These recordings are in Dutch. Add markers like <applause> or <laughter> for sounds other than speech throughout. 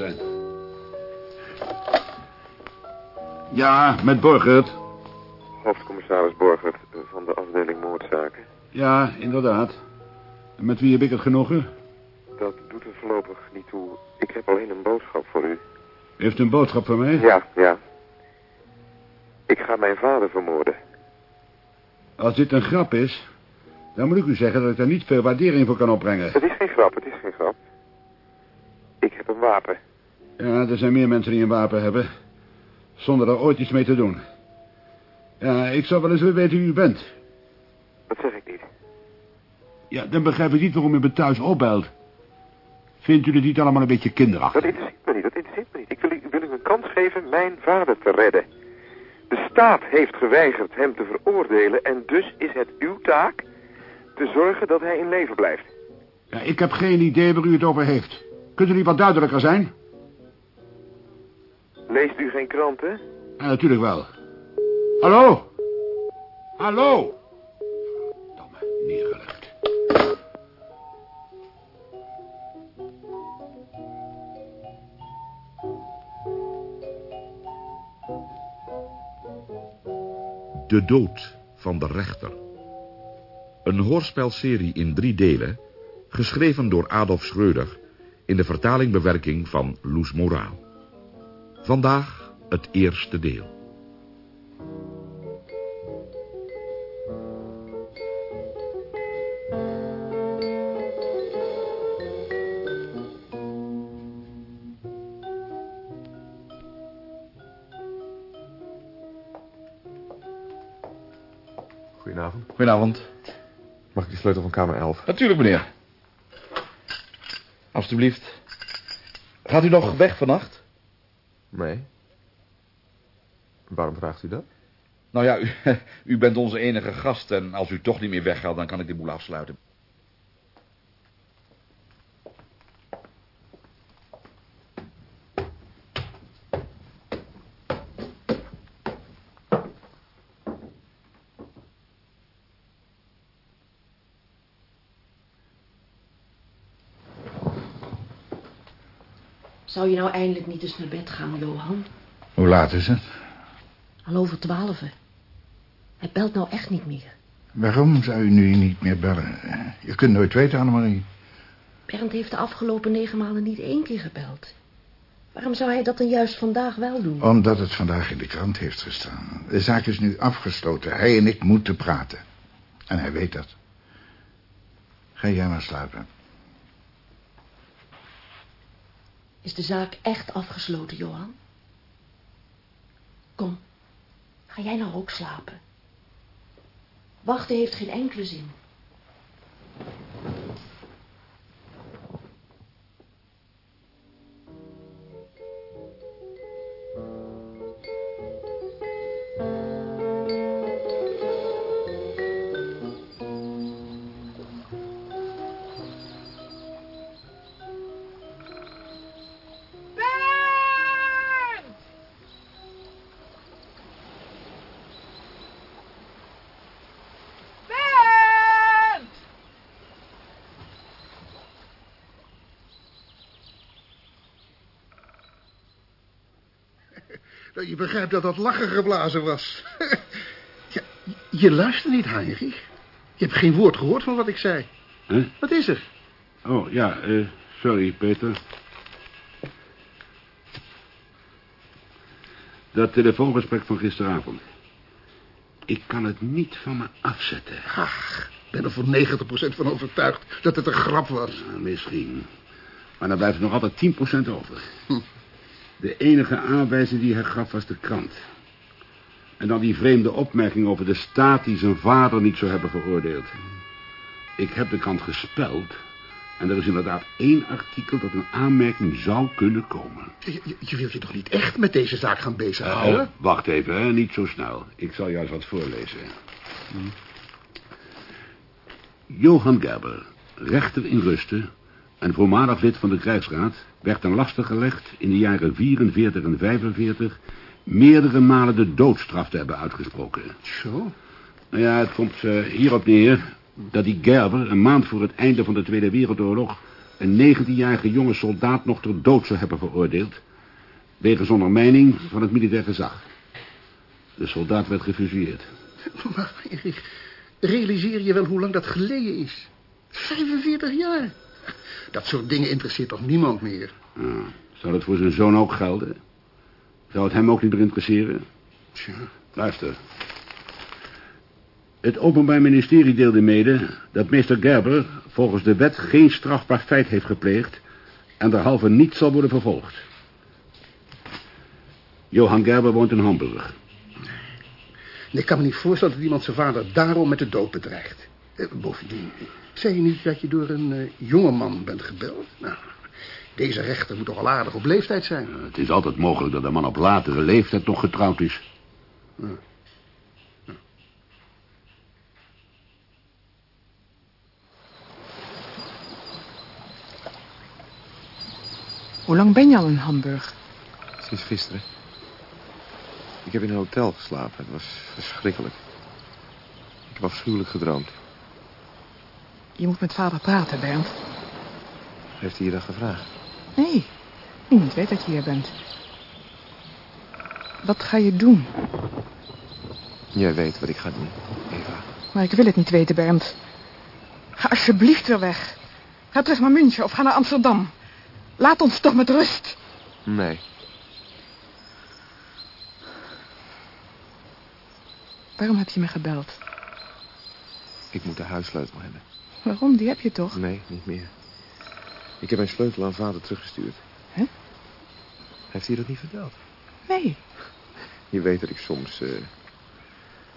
zijn? Ja, met Borgert. Hoofdcommissaris Borgert van de afdeling moordzaken. Ja, inderdaad. Met wie heb ik het genoegen? Dat doet er voorlopig niet toe. Ik heb alleen een boodschap voor u. U heeft een boodschap voor mij? Ja, ja. Ik ga mijn vader vermoorden. Als dit een grap is, dan moet ik u zeggen dat ik daar niet veel waardering voor kan opbrengen. Het is geen grap, het is geen grap. Ik heb een wapen. Ja, er zijn meer mensen die een wapen hebben. Zonder er ooit iets mee te doen. Ja, ik zou wel eens willen weten wie u bent. Dat zeg ik niet. Ja, dan begrijp ik niet waarom u me thuis opbelt. Vindt u het niet allemaal een beetje Dat kinderachtig? interesseert me niet, dat interesseert me niet. Ik wil u, wil u een kans geven mijn vader te redden. De staat heeft geweigerd hem te veroordelen... en dus is het uw taak te zorgen dat hij in leven blijft. Ja, ik heb geen idee waar u het over heeft. Kunt u niet wat duidelijker zijn? Leest u geen kranten? Ja, natuurlijk wel. Hallo? Hallo? De dood van de rechter. Een hoorspelserie in drie delen, geschreven door Adolf Schreuder, in de vertaling-bewerking van Loes Moraal. Vandaag het eerste deel. Goedenavond. Goedenavond. Mag ik de sleutel van kamer 11? Natuurlijk, meneer. Alsjeblieft. Gaat u nog weg vannacht? Nee. Waarom vraagt u dat? Nou ja, u, <laughs> u bent onze enige gast en als u toch niet meer weggaat, dan kan ik de boel afsluiten. Zou je nou eindelijk niet eens naar bed gaan, Johan? Hoe laat is het? Al over twaalf. Hij belt nou echt niet meer. Waarom zou u nu niet meer bellen? Je kunt nooit weten, Annemarie. Bernd heeft de afgelopen negen maanden niet één keer gebeld. Waarom zou hij dat dan juist vandaag wel doen? Omdat het vandaag in de krant heeft gestaan. De zaak is nu afgesloten. Hij en ik moeten praten. En hij weet dat. Ga jij maar slapen. Is de zaak echt afgesloten, Johan? Kom, ga jij nou ook slapen? Wachten heeft geen enkele zin. Je begrijpt dat dat lachen geblazen was. <laughs> ja, je luistert niet, Heinrich. Je hebt geen woord gehoord van wat ik zei. Huh? Wat is er? Oh, ja, eh, sorry, Peter. Dat telefoongesprek van gisteravond. Ik kan het niet van me afzetten. Ach, ik ben er voor 90% van overtuigd dat het een grap was. Nou, misschien. Maar dan blijft er nog altijd 10% over. De enige aanwijzing die hij gaf was de krant. En dan die vreemde opmerking over de staat die zijn vader niet zou hebben veroordeeld. Ik heb de krant gespeld. En er is inderdaad één artikel dat een aanmerking zou kunnen komen. Je, je, wilt je toch niet echt met deze zaak gaan bezighouden? Oh, wacht even, hè? niet zo snel. Ik zal juist wat voorlezen. Johan Gerber, rechter in Rusten en voormalig lid van de krijgsraad... werd ten laste gelegd in de jaren 44 en 45... meerdere malen de doodstraf te hebben uitgesproken. Zo? Nou ja, het komt uh, hierop neer dat die Gerber een maand voor het einde van de Tweede Wereldoorlog... een 19-jarige jonge soldaat nog ter dood zou hebben veroordeeld... wegens ondermijning van het militair gezag. De soldaat werd gefusilleerd. <laughs> Maar, realiseer je wel hoe lang dat geleden is? 45 jaar. Dat soort dingen interesseert toch niemand meer? Zou dat voor zijn zoon ook gelden? Zou het hem ook niet meer interesseren? Tja. Luister. Het Openbaar Ministerie deelde mede dat meester Gerber volgens de wet geen strafbaar feit heeft gepleegd en derhalve niet zal worden vervolgd. Johan Gerber woont in Hamburg. Ik kan me niet voorstellen dat iemand zijn vader daarom met de dood bedreigt. Eh, bovendien, zei je niet dat je door een uh, jongeman bent gebeld? Nou, deze rechter moet toch al aardig op leeftijd zijn? Uh, het is altijd mogelijk dat een man op latere leeftijd nog getrouwd is. Hoe lang ben je al in Hamburg? Sinds gisteren. Ik heb in een hotel geslapen. Het was verschrikkelijk. Ik heb afschuwelijk gedroomd. Je moet met vader praten, Bernd. Heeft hij je dat gevraagd? Nee, niemand weet dat je hier bent. Wat ga je doen? Jij weet wat ik ga doen, Eva. Maar ik wil het niet weten, Bernd. Ga alsjeblieft weer weg. Ga terug naar München of ga naar Amsterdam. Laat ons toch met rust. Nee. Waarom heb je me gebeld? Ik moet de huissleutel hebben. Waarom? Die heb je toch? Nee, niet meer. Ik heb mijn sleutel aan vader teruggestuurd. Hè? Heeft hij dat niet verteld? Nee. Je weet dat ik soms uh,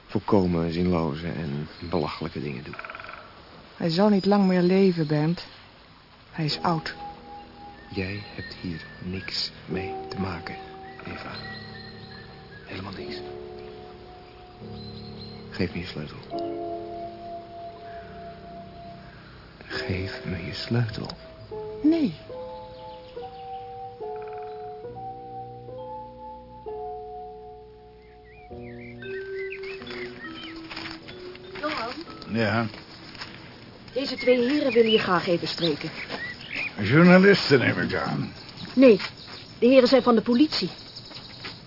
volkomen zinloze en belachelijke dingen doe. Hij zal niet lang meer leven, Bernd. Hij is oud. Jij hebt hier niks mee te maken, Eva. Helemaal niks. Geef me je sleutel. Geef me je sleutel. Nee. Johan, Ja, deze twee heren willen je graag even spreken. journalisten neem ik aan. Nee, de heren zijn van de politie.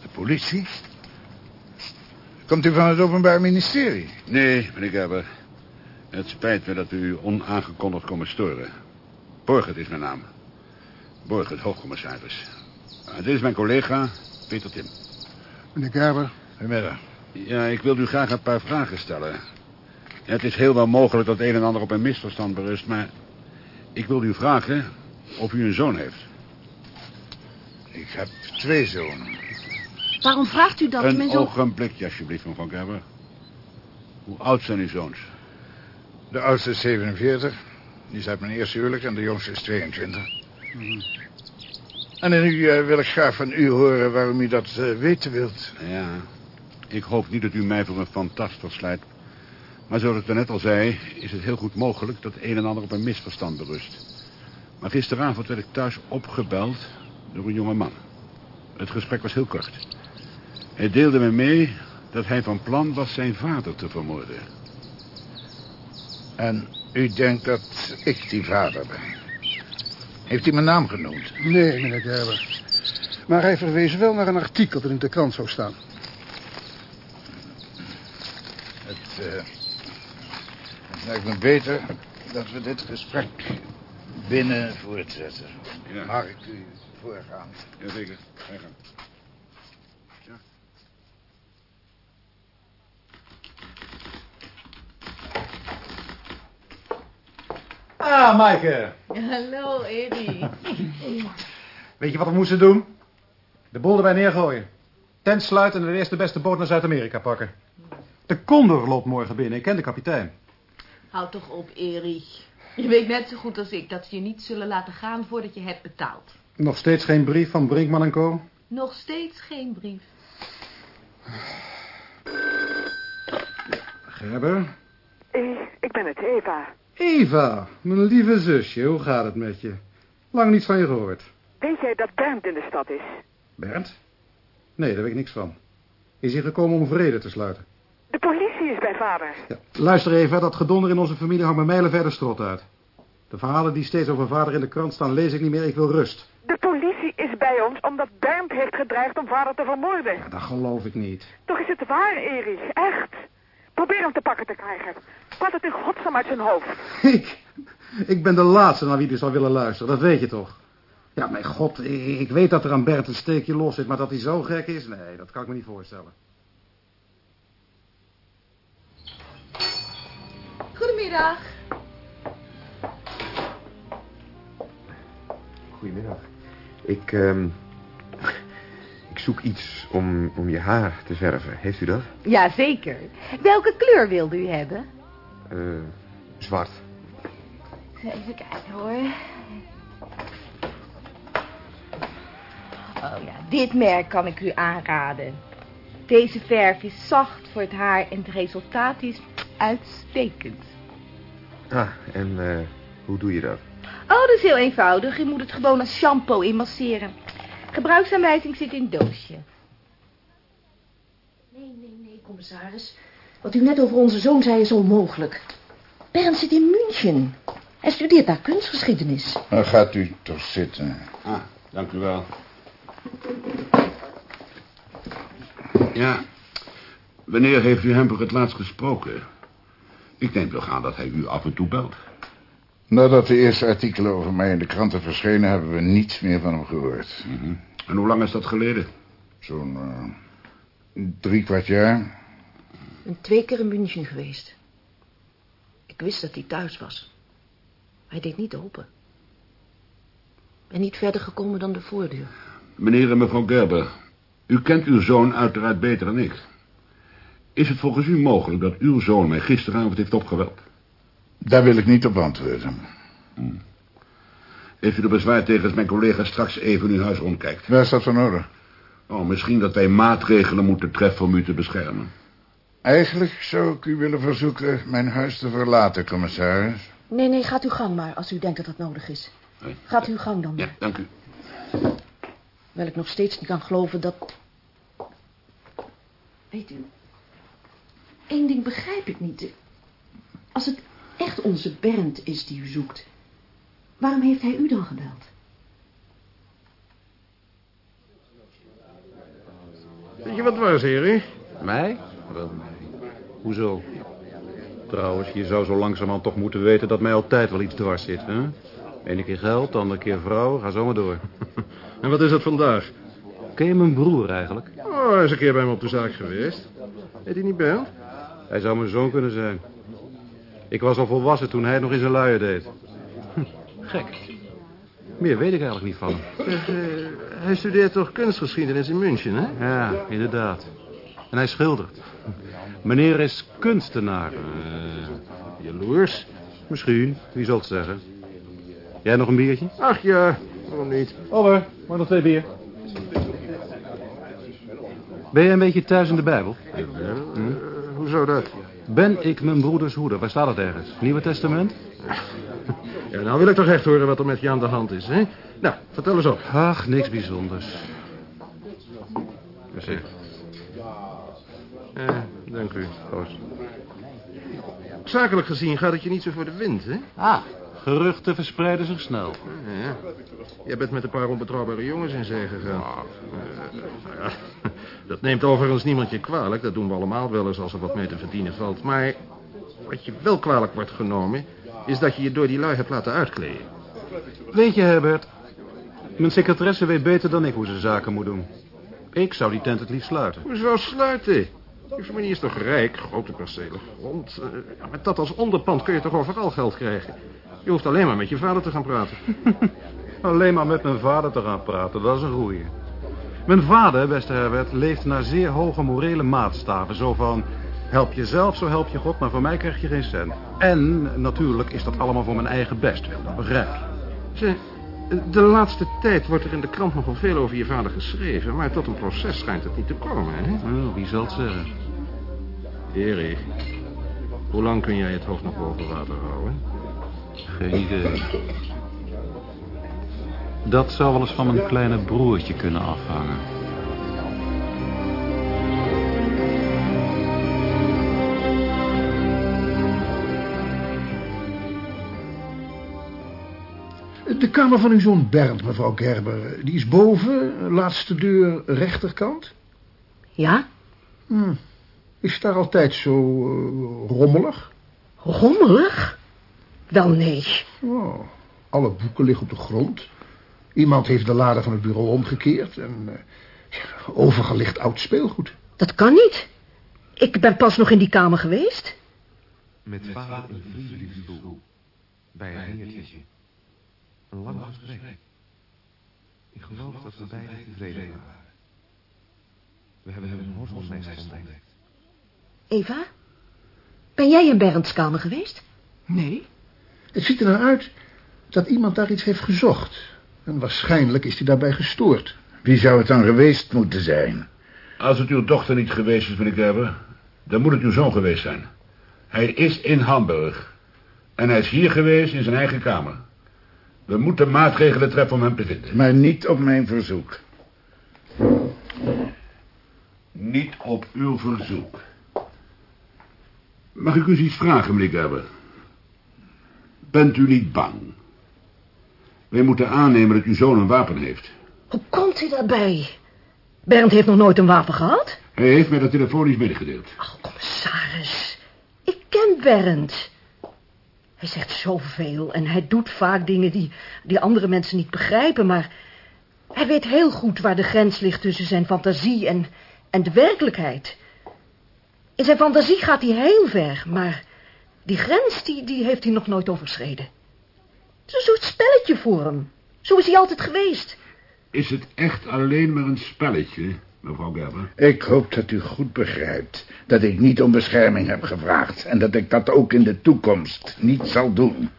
De politie? Komt u van het Openbaar Ministerie? Nee, meneer Gerber. Het spijt me dat we u onaangekondigd komen storen. Borgert is mijn naam. Borgert, hoofdcommissaris. Uh, dit is mijn collega, Peter Tim. Meneer Gerber. Goedemiddag. Ja, ik wil u graag een paar vragen stellen. Het is heel wel mogelijk dat een en ander op een misverstand berust, maar... ik wil u vragen of u een zoon heeft. Ik heb twee zonen. Waarom vraagt u dat, een mijn zoon? ogenblikje, alsjeblieft, mevrouw Gerber. Hoe oud zijn uw zoons? De oudste is 47. Die is uit mijn eerste huwelijk en de jongste is 22. En nu eh, wil ik graag van u horen waarom u dat eh, weten wilt. Ja, ik hoop niet dat u mij voor een fantast verslijt. Maar zoals ik daarnet al zei, is het heel goed mogelijk dat een en ander op een misverstand berust. Maar gisteravond werd ik thuis opgebeld door een jonge man. Het gesprek was heel kort. Hij deelde me mee dat hij van plan was zijn vader te vermoorden. En u denkt dat ik die vader ben? Heeft hij mijn naam genoemd? Nee, meneer Gerber. Maar hij verwees wel naar een artikel dat in de krant zou staan. Het, uh, het lijkt me beter dat we dit gesprek binnen voortzetten. Ja. Mag ik u voorgaan? Jazeker, ga Ah, Maaike. Hallo, Eddie. <laughs> Weet je wat we moesten doen? De boel erbij neergooien. Tent sluiten en de eerste beste boot naar Zuid-Amerika pakken. De Condor loopt morgen binnen. Ik ken de kapitein. Houd toch op, Erich. Je weet net zo goed als ik dat ze je niet zullen laten gaan voordat je hebt betaald. Nog steeds geen brief van Brinkman en Co? Nog steeds geen brief. Gerber? Eh, ik ben het, Eva. Eva, mijn lieve zusje, hoe gaat het met je? Lang niets van je gehoord. Weet jij dat Bernd in de stad is? Bernd? Nee, daar weet ik niks van. Is hij gekomen om vrede te sluiten? De politie is bij vader. Ja, luister even, dat gedonder in onze familie hangt me mijlen verder strot uit. De verhalen die steeds over vader in de krant staan, lees ik niet meer. Ik wil rust. De politie is bij ons omdat Bernd heeft gedreigd om vader te vermoorden. Ja, dat geloof ik niet. Toch is het waar, Erich. Echt. Probeer hem te pakken te krijgen. Praat het in godsnaam uit zijn hoofd. <laughs> Ik? Ik ben de laatste naar wie u zou willen luisteren, dat weet je toch? Ja, mijn god, ik, ik weet dat er aan Bernd een steekje los zit, maar dat hij zo gek is? Nee, dat kan ik me niet voorstellen. Goedemiddag. Goedemiddag. Ik, ehm, ik zoek iets om, om je haar te verven. Heeft u dat? Ja, zeker. Welke kleur wilde u hebben? Eh, zwart. Even kijken hoor. Oh ja, dit merk kan ik u aanraden. Deze verf is zacht voor het haar en het resultaat is uitstekend. Ah, en eh, hoe doe je dat? Oh, dat is heel eenvoudig. U moet het gewoon als shampoo inmasseren. Gebruiksaanwijzing zit in het doosje. Nee, nee, nee, commissaris. Wat u net over onze zoon zei is onmogelijk. Bernd zit in München. Hij studeert daar kunstgeschiedenis. Dan gaat u toch zitten. Ah, dank u wel. Ja. Wanneer heeft u hem voor het laatst gesproken? Ik neem toch aan dat hij u af en toe belt. Nadat de eerste artikelen over mij in de kranten verschenen... hebben we niets meer van hem gehoord. Mhm. En hoe lang is dat geleden? Zo'n uh, drie kwart jaar. Ik ben twee keer in München geweest. Ik wist dat hij thuis was. Hij deed niet open. Ik ben niet verder gekomen dan de voordeur. Meneer en mevrouw Gerber, u kent uw zoon uiteraard beter dan ik. Is het volgens u mogelijk dat uw zoon mij gisteravond heeft opgeweld? Daar wil ik niet op antwoorden. Hmm. Heeft u er bezwaar tegen als mijn collega straks even in uw huis rondkijkt? Waar is dat voor nodig? Oh, misschien dat wij maatregelen moeten treffen om u te beschermen. Eigenlijk zou ik u willen verzoeken mijn huis te verlaten, commissaris. Nee, nee, gaat uw gang maar, als u denkt dat dat nodig is. Nee. Gaat uw gang dan Ja, dank u. Terwijl ik nog steeds niet kan geloven dat... Weet u, één ding begrijp ik niet. Als het echt onze Bernd is die u zoekt, waarom heeft hij u dan gebeld? Weet je wat was, Erik? Mij? Wel, hoezo? Trouwens, je zou zo langzamerhand toch moeten weten dat mij altijd wel iets dwars zit, hè? Ene keer geld, andere keer vrouw, ga zo maar door. <laughs> en wat is het vandaag? Ken je mijn broer eigenlijk? Oh, hij is een keer bij me op de zaak geweest. Heet hij niet Bernd? Hij zou mijn zoon kunnen zijn. Ik was al volwassen toen hij het nog in zijn luier deed. Hm, <laughs> gek. Meer weet ik eigenlijk niet van hem. Zeg, eh, hij studeert toch kunstgeschiedenis in München, hè? Ja, inderdaad. En hij schildert. Meneer is kunstenaar. Eh, jaloers? Misschien, wie zal het zeggen. Jij nog een biertje? Ach ja, waarom niet? Over, maar nog twee bier. Ben jij een beetje thuis in de Bijbel? Hm? hoezo dat? Ben ik mijn broeders hoeder? Waar staat het ergens? Nieuwe Testament? <laughs> Ja, nou wil ik toch echt horen wat er met je aan de hand is, hè? Nou, vertel eens op. Ach, niks bijzonders. Zeg. Eh, dank u. Proost. Zakelijk gezien gaat het je niet zo voor de wind, hè? Ah, geruchten verspreiden zich snel. Ja. Jij bent met een paar onbetrouwbare jongens in zee gegaan. Eh, nou ja, dat neemt overigens niemand je kwalijk. Dat doen we allemaal wel eens als er wat mee te verdienen valt. Maar wat je wel kwalijk wordt genomen... is dat je je door die lui hebt laten uitkleden. Weet je, Herbert... Mijn secretaresse weet beter dan ik hoe ze zaken moet doen. Ik zou die tent het liefst sluiten. Hoezo sluiten? Die familie is toch rijk, grote percelen grond. Eh, met dat als onderpand kun je toch overal geld krijgen. Je hoeft alleen maar met je vader te gaan praten. <laughs> Alleen maar met mijn vader te gaan praten, dat is een goeie. Mijn vader, beste Herbert, leeft naar zeer hoge morele maatstaven. Zo van, help jezelf, zo help je God, maar voor mij krijg je geen cent. En natuurlijk is dat allemaal voor mijn eigen bestwil, dat begrijp je. Zeg, de laatste tijd wordt er in de krant nogal veel over je vader geschreven... maar tot een proces schijnt het niet te komen, hè? Oh, wie zal het zeggen? Erik, Hoe lang kun jij het hoofd nog boven water houden? Geen idee. Dat zou wel eens van mijn kleine broertje kunnen afhangen. De kamer van uw zoon Bernd, mevrouw Gerber, die is boven, laatste deur rechterkant. Ja? Hm. Is het daar altijd zo eh, rommelig? Rommelig? Wel nee. Oh, alle boeken liggen op de grond. Iemand heeft de lade van het bureau omgekeerd en eh, ja, overal ligt oud speelgoed. Dat kan niet. Ik ben pas nog in die kamer geweest. Met vader een vriendenstoel. Bij een heertje. Een lang gesprek. Ik geloof dat we beiden tevreden waren. We hebben een horzelnest ontdekt. Eva? Ben jij in Bernds kamer geweest? Nee. Het ziet er nou uit dat iemand daar iets heeft gezocht. En waarschijnlijk is hij daarbij gestoord. Wie zou het dan geweest moeten zijn? Als het uw dochter niet geweest is, meneer Gerber... dan moet het uw zoon geweest zijn. Hij is in Hamburg. En hij is hier geweest in zijn eigen kamer. We moeten maatregelen treffen om hem te vinden. Maar niet op mijn verzoek. Niet op uw verzoek. Mag ik u eens iets vragen, meneer Gerber? Bent u niet bang? Wij moeten aannemen dat uw zoon een wapen heeft. Hoe komt hij daarbij? Bernd heeft nog nooit een wapen gehad. Hij heeft mij dat telefonisch medegedeeld. Ach, commissaris. Ik ken Bernd. Hij zegt zoveel en hij doet vaak dingen die, die andere mensen niet begrijpen, maar hij weet heel goed waar de grens ligt tussen zijn fantasie en, en de werkelijkheid. In zijn fantasie gaat hij heel ver, maar die grens die, die heeft hij nog nooit overschreden. Het is een soort spelletje voor hem. Zo is hij altijd geweest. Is het echt alleen maar een spelletje, mevrouw Gerber? Ik hoop dat u goed begrijpt dat ik niet om bescherming heb gevraagd... en dat ik dat ook in de toekomst niet zal doen.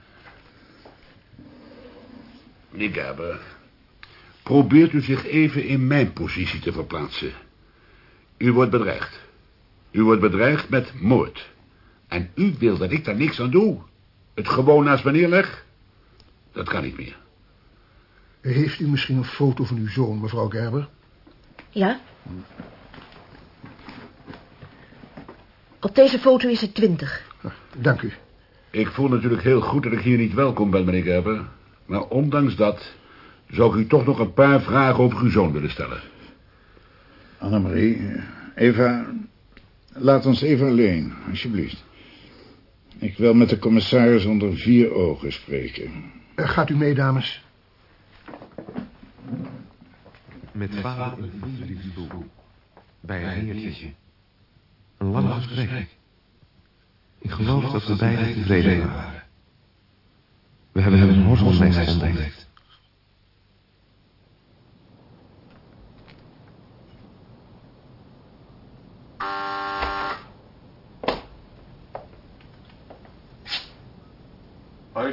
Meneer Gerber, probeert u zich even in mijn positie te verplaatsen. U wordt bedreigd. U wordt bedreigd met moord. En u wil dat ik daar niks aan doe. Het gewoon naast me neerleg? Dat kan niet meer. Heeft u misschien een foto van uw zoon, mevrouw Gerber? Ja? Op deze foto is het twintig. Dank u. Ik voel natuurlijk heel goed dat ik hier niet welkom ben, meneer Gerber. Maar ondanks dat zou ik u toch nog een paar vragen over uw zoon willen stellen. Annemarie, Eva, laat ons even alleen, alsjeblieft. Ik wil met de commissaris onder vier ogen spreken. Uh, gaat u mee, dames? Met vader vriendenstoel. Bij een heertje. Een lang gesprek. Ik geloof dat we beiden tevreden waren. We hebben een horzelnest ontdekt.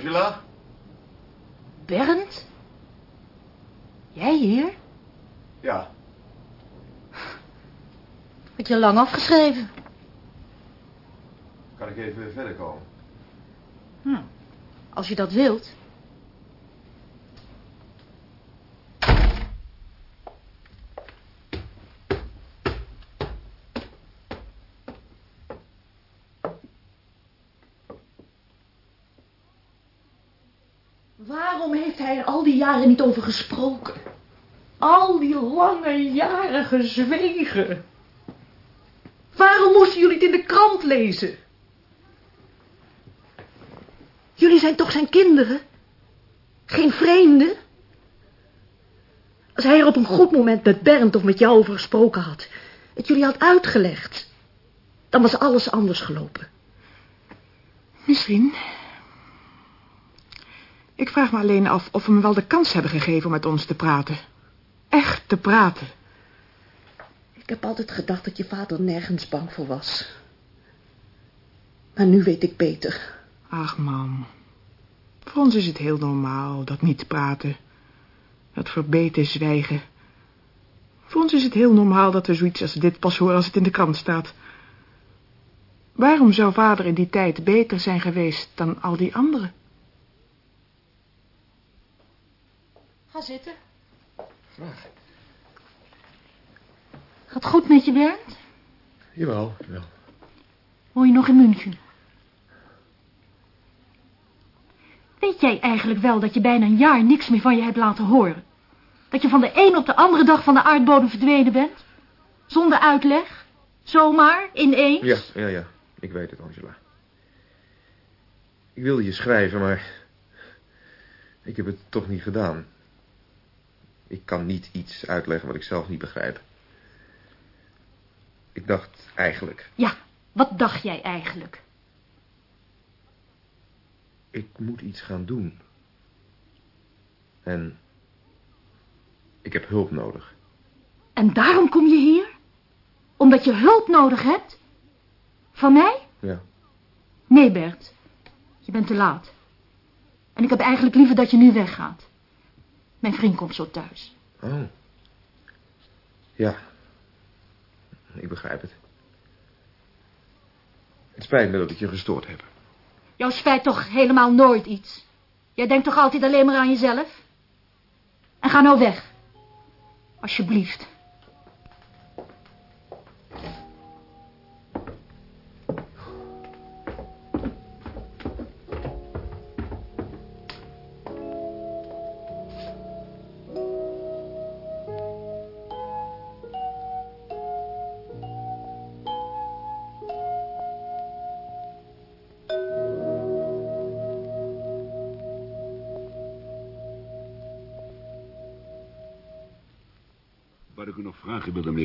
Angela? Bernd? Jij hier? Ja. Had je lang afgeschreven? Kan ik even verder komen? Hm. Als je dat wilt. Waarom heeft hij er al die jaren niet over gesproken? Al die lange jaren gezwegen. Waarom moesten jullie het in de krant lezen? Jullie zijn toch zijn kinderen? Geen vreemden? Als hij er op een goed moment met Bernd of met jou over gesproken had... het jullie had uitgelegd... dan was alles anders gelopen. Misschien. Ik vraag me alleen af of we hem wel de kans hebben gegeven om met ons te praten. Echt te praten. Ik heb altijd gedacht dat je vader nergens bang voor was. Maar nu weet ik beter. Ach, mam. Voor ons is het heel normaal, dat niet praten. Dat verbeten zwijgen. Voor ons is het heel normaal dat we zoiets als dit pas horen als het in de krant staat. Waarom zou vader in die tijd beter zijn geweest dan al die anderen? Ga zitten. Graag. Gaat goed met je, Bernd? Jawel, wel. Woon je nog in München? Weet jij eigenlijk wel dat je bijna een jaar niks meer van je hebt laten horen? Dat je van de een op de andere dag van de aardbodem verdwenen bent? Zonder uitleg? Zomaar, ineens? Ja, ja, ja. Ik weet het, Angela. Ik wilde je schrijven, maar... Ik heb het toch niet gedaan. Ik kan niet iets uitleggen wat ik zelf niet begrijp. Ik dacht eigenlijk... Ja, wat dacht jij eigenlijk? Ik moet iets gaan doen. En... Ik heb hulp nodig. En daarom kom je hier? Omdat je hulp nodig hebt? Van mij? Ja. Nee, Bert. Je bent te laat. En ik heb eigenlijk liever dat je nu weggaat. Mijn vriend komt zo thuis. Oh. Ja. Ik begrijp het. Het spijt me dat ik je gestoord heb. Jou spijt toch helemaal nooit iets? Jij denkt toch altijd alleen maar aan jezelf? En ga nou weg. Alsjeblieft.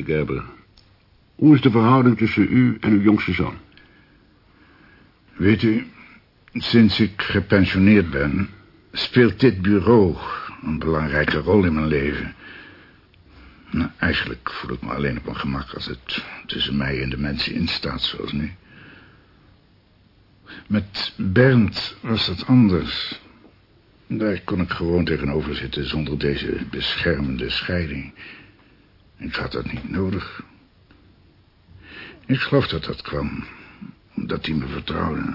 Meneer. Hoe is de verhouding tussen u en uw jongste zoon? Weet u, sinds ik gepensioneerd ben... speelt dit bureau een belangrijke rol in mijn leven. Nou, eigenlijk voel ik me alleen op mijn gemak... als het tussen mij en de mensen instaat, zoals nu. Met Bernd was dat anders. Daar kon ik gewoon tegenover zitten... zonder deze beschermende scheiding... Ik had dat niet nodig. Ik geloof dat dat kwam. Omdat hij me vertrouwde.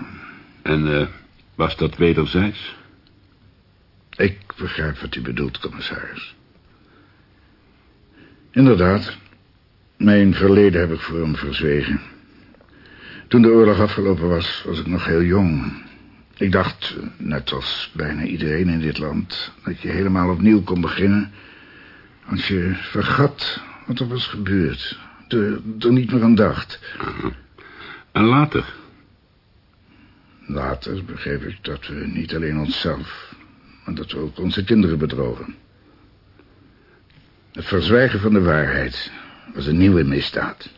En uh, was dat wederzijds? Ik begrijp wat u bedoelt, commissaris. Inderdaad. Mijn verleden heb ik voor hem verzwegen. Toen de oorlog afgelopen was, was ik nog heel jong. Ik dacht, net als bijna iedereen in dit land... dat je helemaal opnieuw kon beginnen... als je vergat wat er was gebeurd. Er, er niet meer aan dacht. En later? Later begreep ik dat we niet alleen onszelf... maar dat we ook onze kinderen bedrogen. Het verzwijgen van de waarheid was een nieuwe misdaad.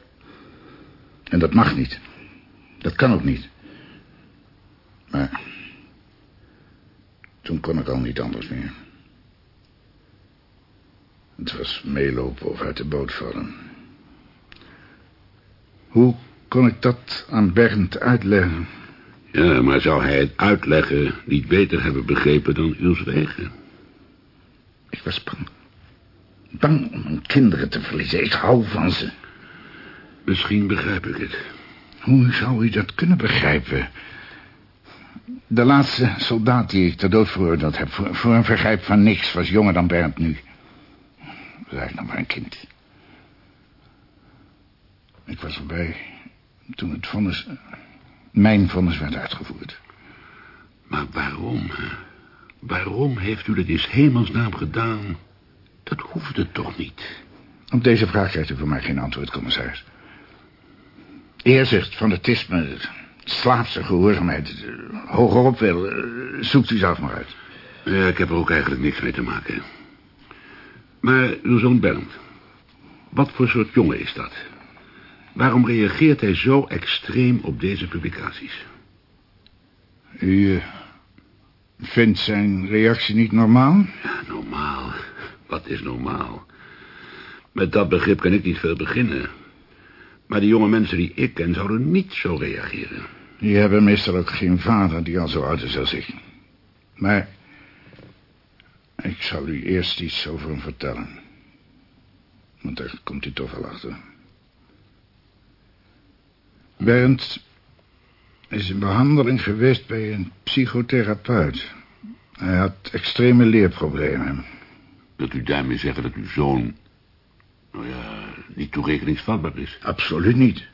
En dat mag niet. Dat kan ook niet. Maar... toen kon ik al niet anders meer. Het was meelopen of uit de boot vallen. Hoe kon ik dat aan Bernd uitleggen? Ja, maar zou hij het uitleggen niet beter hebben begrepen dan uw zwijgen? Ik was bang. Bang om mijn kinderen te verliezen. Ik hou van ze. Misschien begrijp ik het. Hoe zou u dat kunnen begrijpen? De laatste soldaat die ik ter dood veroordeeld heb... Voor, voor een vergrijp van niks was jonger dan Bernd nu was nog maar een kind. Ik was erbij toen het vonnis, mijn vonnis werd uitgevoerd. Maar waarom? Waarom heeft u dat in hemelsnaam gedaan? Dat hoefde toch niet? Op deze vraag krijgt u voor mij geen antwoord, commissaris. Eerzicht, fanatisme, slaafse gehoorzaamheid, hogerop wil, zoekt u zelf maar uit. Ja, ik heb er ook eigenlijk niks mee te maken. Maar uw zoon Bernd, wat voor soort jongen is dat? Waarom reageert hij zo extreem op deze publicaties? U uh, vindt zijn reactie niet normaal? Ja, normaal. Wat is normaal? Met dat begrip kan ik niet veel beginnen. Maar de jonge mensen die ik ken zouden niet zo reageren. Die hebben meestal ook geen vader die al zo oud is als ik. Maar ik zal u eerst iets over hem vertellen. Want daar komt u toch wel achter. Bernd is in behandeling geweest bij een psychotherapeut. Hij had extreme leerproblemen. Dat u daarmee zeggen dat uw zoon... nou ja, niet toerekeningsvatbaar is. Absoluut niet.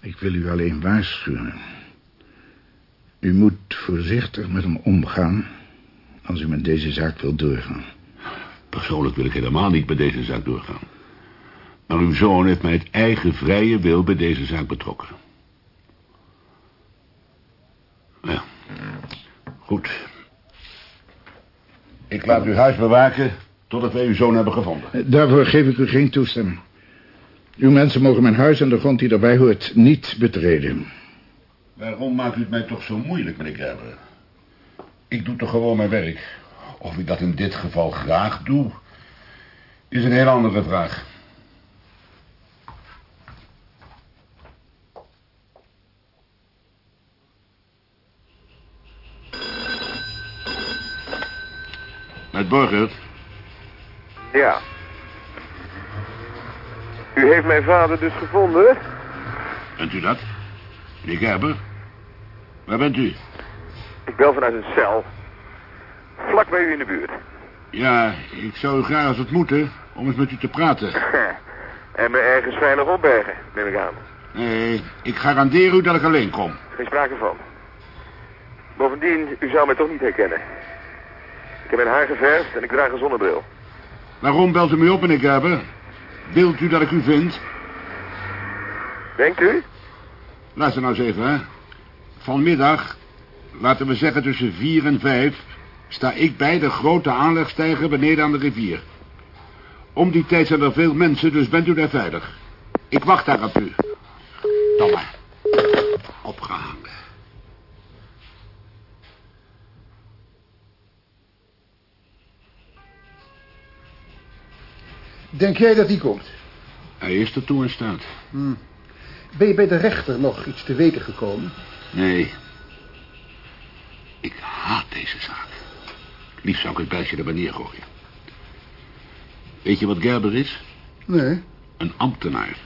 Ik wil u alleen waarschuwen. U moet voorzichtig met hem omgaan... als u met deze zaak wilt doorgaan. Persoonlijk wil ik helemaal niet bij deze zaak doorgaan. Maar uw zoon heeft mij het eigen vrije wil bij deze zaak betrokken. Ja, goed. Ik laat uw huis bewaken totdat wij uw zoon hebben gevonden. Daarvoor geef ik u geen toestemming. Uw mensen mogen mijn huis en de grond die daarbij hoort niet betreden. Waarom maakt u het mij toch zo moeilijk, meneer Gerber? Ik doe toch gewoon mijn werk. Of ik dat in dit geval graag doe, is een heel andere vraag. Met Borgert? Ja. U heeft mijn vader dus gevonden? Bent u dat? Meneer Gerber? Waar bent u? Ik bel vanuit een cel. Vlak bij u in de buurt. Ja, ik zou u graag als het moeten om eens met u te praten. <laughs> en me ergens veilig opbergen, neem ik aan. Nee, ik garandeer u dat ik alleen kom. Geen sprake van. Bovendien, u zou mij toch niet herkennen. Ik heb mijn haar geverfd en ik draag een zonnebril. Waarom belt u me op, meneer Gerber? Wilt u dat ik u vind? Denkt u? Luister nou eens even, hè. Vanmiddag, laten we zeggen tussen vier en vijf... sta ik bij de grote aanlegstijger beneden aan de rivier. Om die tijd zijn er veel mensen, dus bent u daar veilig. Ik wacht daar op u. Domme. Opgehangen. Denk jij dat die komt? Hij is er toe in staat. Hm. Ben je bij de rechter nog iets te weten gekomen? Nee. Ik haat deze zaak. Liefst zou ik het buisje er maar neergooien. Weet je wat Gerber is? Nee. Een ambtenaar.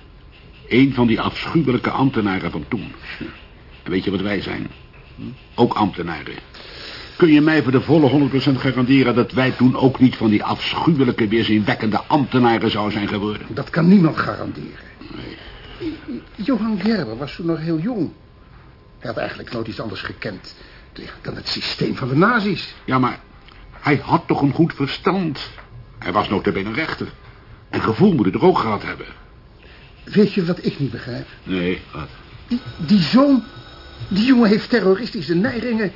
Een van die afschuwelijke ambtenaren van toen. <laughs> En weet je wat wij zijn? Ook ambtenaren. Kun je mij voor de volle 100% garanderen dat wij toen ook niet van die afschuwelijke, weerzinwekkende ambtenaren zouden zijn geworden? Dat kan niemand garanderen. Johan Gerber was toen nog heel jong. Hij had eigenlijk nooit iets anders gekend dan het systeem van de nazi's. Ja, maar hij had toch een goed verstand. Hij was notabene rechter. En gevoel moet hij er ook gehad hebben. Weet je wat ik niet begrijp? Nee, wat? Die, die zoon, die jongen heeft terroristische neigingen.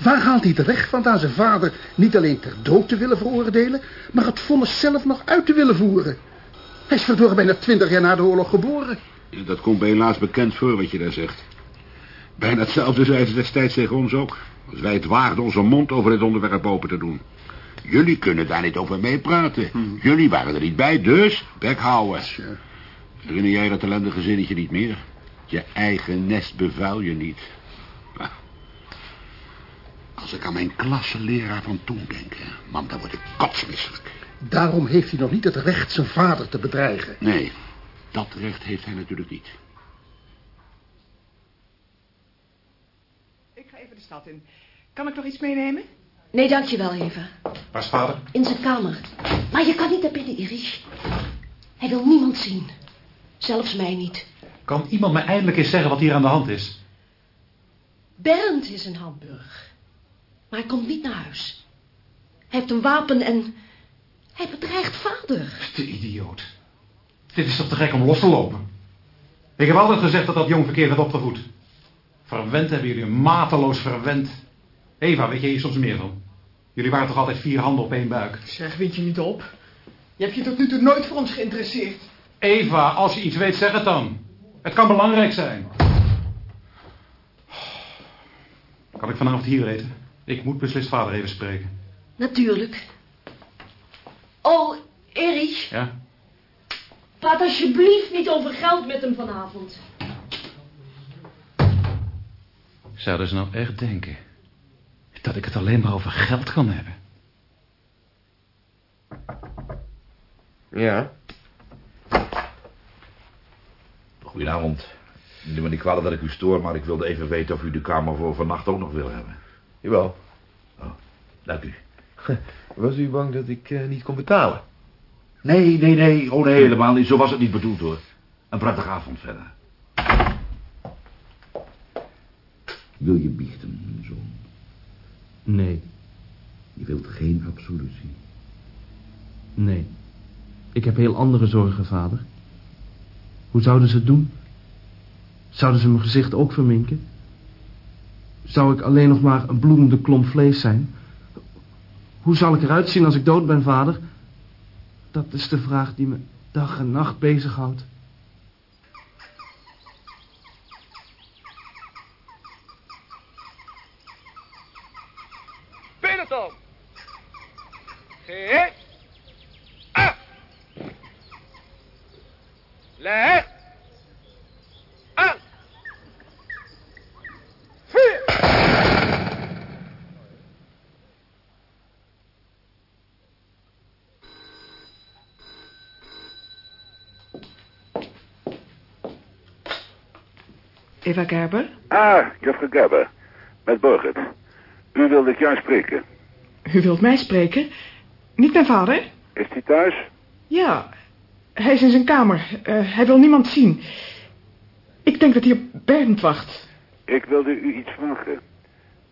Waar haalt hij het recht vandaan zijn vader niet alleen ter dood te willen veroordelen... maar het vonnis zelf nog uit te willen voeren? Hij is verdorie bijna twintig jaar na de oorlog geboren. Ja, dat komt bij helaas bekend voor wat je daar zegt. Bijna hetzelfde zei ze destijds tegen ons ook. Als wij het waagden onze mond over dit onderwerp open te doen. Jullie kunnen daar niet over meepraten. Hmm. Jullie waren er niet bij, dus bek houden. Herinner jij dat ellendige zinnetje niet meer? Je eigen nest bevuil je niet. Als ik aan mijn klassenleraar van toen denk, hè, man, dan word ik kotsmisselijk. Daarom heeft hij nog niet het recht zijn vader te bedreigen. Nee, dat recht heeft hij natuurlijk niet. Ik ga even de stad in. Kan ik nog iets meenemen? Nee, dankjewel, Eva. Waar is vader? In zijn kamer. Maar je kan niet naar binnen, Erich. Hij wil niemand zien. Zelfs mij niet. Kan iemand me eindelijk eens zeggen wat hier aan de hand is? Bernd is in Hamburg. Maar hij komt niet naar huis. Hij heeft een wapen en... Hij bedreigt vader. De idioot. Dit is toch te gek om los te lopen? Ik heb altijd gezegd dat dat jong verkeerd werd opgevoed. Verwend hebben jullie mateloos verwend. Eva, weet je hier soms meer van? Jullie waren toch altijd vier handen op één buik? Zeg, wind je niet op. Je hebt je tot nu toe nooit voor ons geïnteresseerd. Eva, als je iets weet, zeg het dan. Het kan belangrijk zijn. Kan ik vanavond hier eten? Ik moet beslist vader even spreken. Natuurlijk. Oh, Erich. Ja? Praat alsjeblieft niet over geld met hem vanavond. Zouden ze nou echt denken dat ik het alleen maar over geld kan hebben? Ja. Goedenavond. Neem me niet kwalijk dat ik u stoor, maar ik wilde even weten of u de kamer voor vannacht ook nog wil hebben. Jawel. Oh, dank u. <laughs> Was u bang dat ik eh, niet kon betalen? Nee, nee, nee. Oh, nee, helemaal niet. Zo was het niet bedoeld, hoor. Een prettige avond verder. Wil je biechten, mijn zoon? Nee, Je wilt geen absolutie. nee. Ik heb heel andere zorgen, vader. Hoe zouden ze het doen? Zouden ze mijn gezicht ook verminken? Zou ik alleen nog maar een bloedende klomp vlees zijn? Hoe zal ik eruit zien als ik dood ben, vader? Dat is de vraag die me dag en nacht bezighoudt. Eva Gerber, Ah, juffrouw Gerber. Met Borgert. U wilde ik jou spreken. u wilt mij spreken? Niet mijn vader? Is hij thuis? Ja, hij is in zijn kamer. Eh, hij wil niemand zien. Ik denk dat hij op Bernd wacht. Ik wilde u iets vragen.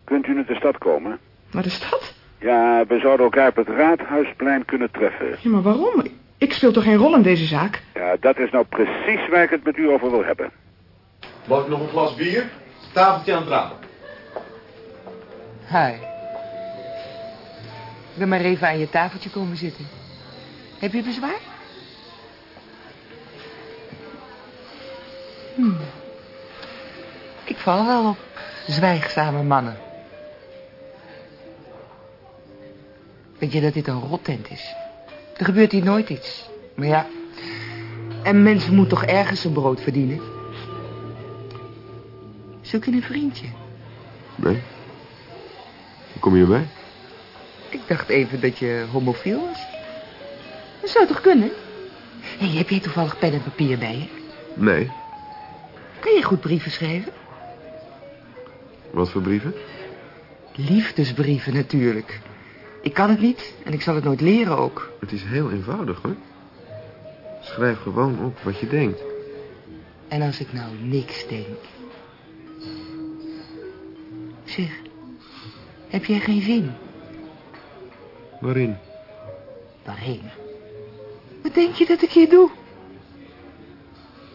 Kunt u naar de stad komen? Naar de stad? Ja, we zouden elkaar op het Raadhuisplein kunnen treffen. Ja, maar waarom? Ik speel toch geen rol in deze zaak? Ja, dat is nou precies waar ik het met u over wil hebben. Mag nog een glas bier? Tafeltje aan het raam. Hi. Ik ben maar even aan je tafeltje komen zitten. Heb je bezwaar? Hm. Ik val wel op zwijgzame mannen. Weet je dat dit een rottent is? Er gebeurt hier nooit iets. Maar ja, een mens moet toch ergens zijn brood verdienen? Zoek je een vriendje? Nee. Hoe kom je erbij? Ik dacht even dat je homofiel was. Dat zou toch kunnen? Hé, heb jij toevallig pen en papier bij je? Nee. Kan je goed brieven schrijven? Wat voor brieven? Liefdesbrieven natuurlijk. Ik kan het niet en ik zal het nooit leren ook. Het is heel eenvoudig, hoor. Schrijf gewoon op wat je denkt. En als ik nou niks denk? Zeg, heb jij geen zin? Waarin? Waarheen? Wat denk je dat ik hier doe?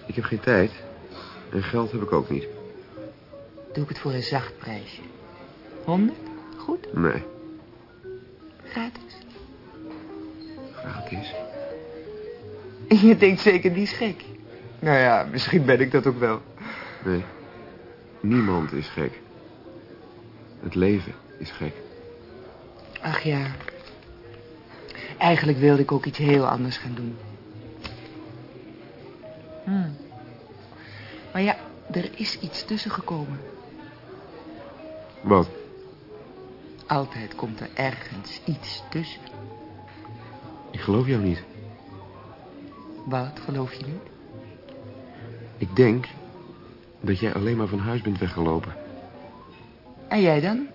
Ik heb geen tijd. En geld heb ik ook niet. Doe ik het voor een zacht prijsje. Honderd? Goed? Nee. Gratis? Gratis. Je denkt zeker, die is gek. Nou ja, misschien ben ik dat ook wel. Nee. Niemand is gek. Het leven is gek. Ach ja. Eigenlijk wilde ik ook iets heel anders gaan doen. Hmm. Maar ja, er is iets tussen gekomen. Wat? Altijd komt er ergens iets tussen. Ik geloof jou niet. Wat, geloof je niet? Ik denk dat jij alleen maar van huis bent weggelopen. En jij dan?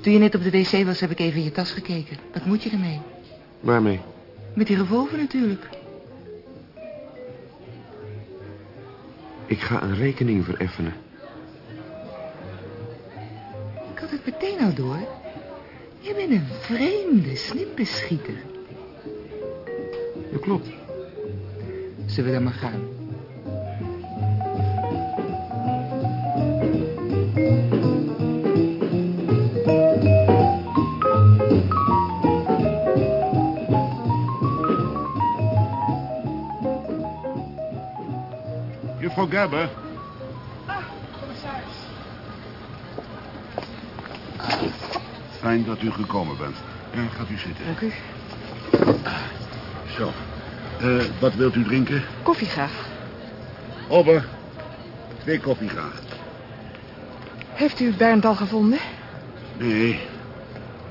Toen je net op de wc was, heb ik even in je tas gekeken. Wat moet je ermee? Waarmee? Met die revolver natuurlijk. Ik ga een rekening vereffenen. Ik had het meteen al door. Je bent een vreemde snippenschieter. Dat klopt. Zullen we dan maar gaan? Gerber. Commissaris. Fijn dat u gekomen bent. Ja, gaat u zitten. Dank u. Zo. Eh, wat wilt u drinken? Koffie graag. Ober. Twee koffie graag. Heeft u Bernd al gevonden? Nee.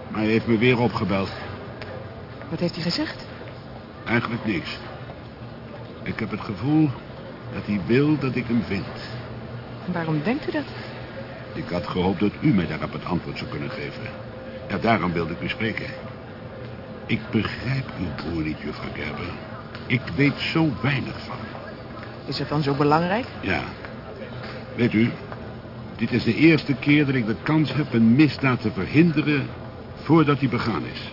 Maar hij heeft me weer opgebeld. Wat heeft hij gezegd? Eigenlijk niks. Ik heb het gevoel Dat hij wil dat ik hem vind. Waarom denkt u dat? Ik had gehoopt dat u mij daarop het antwoord zou kunnen geven. Ja, daarom wilde ik u spreken. Ik begrijp uw broer niet, juffrouw Gerber. Ik weet zo weinig van. Is het dan zo belangrijk? Ja. Weet u, dit is de eerste keer dat ik de kans heb een misdaad te verhinderen voordat die begaan is.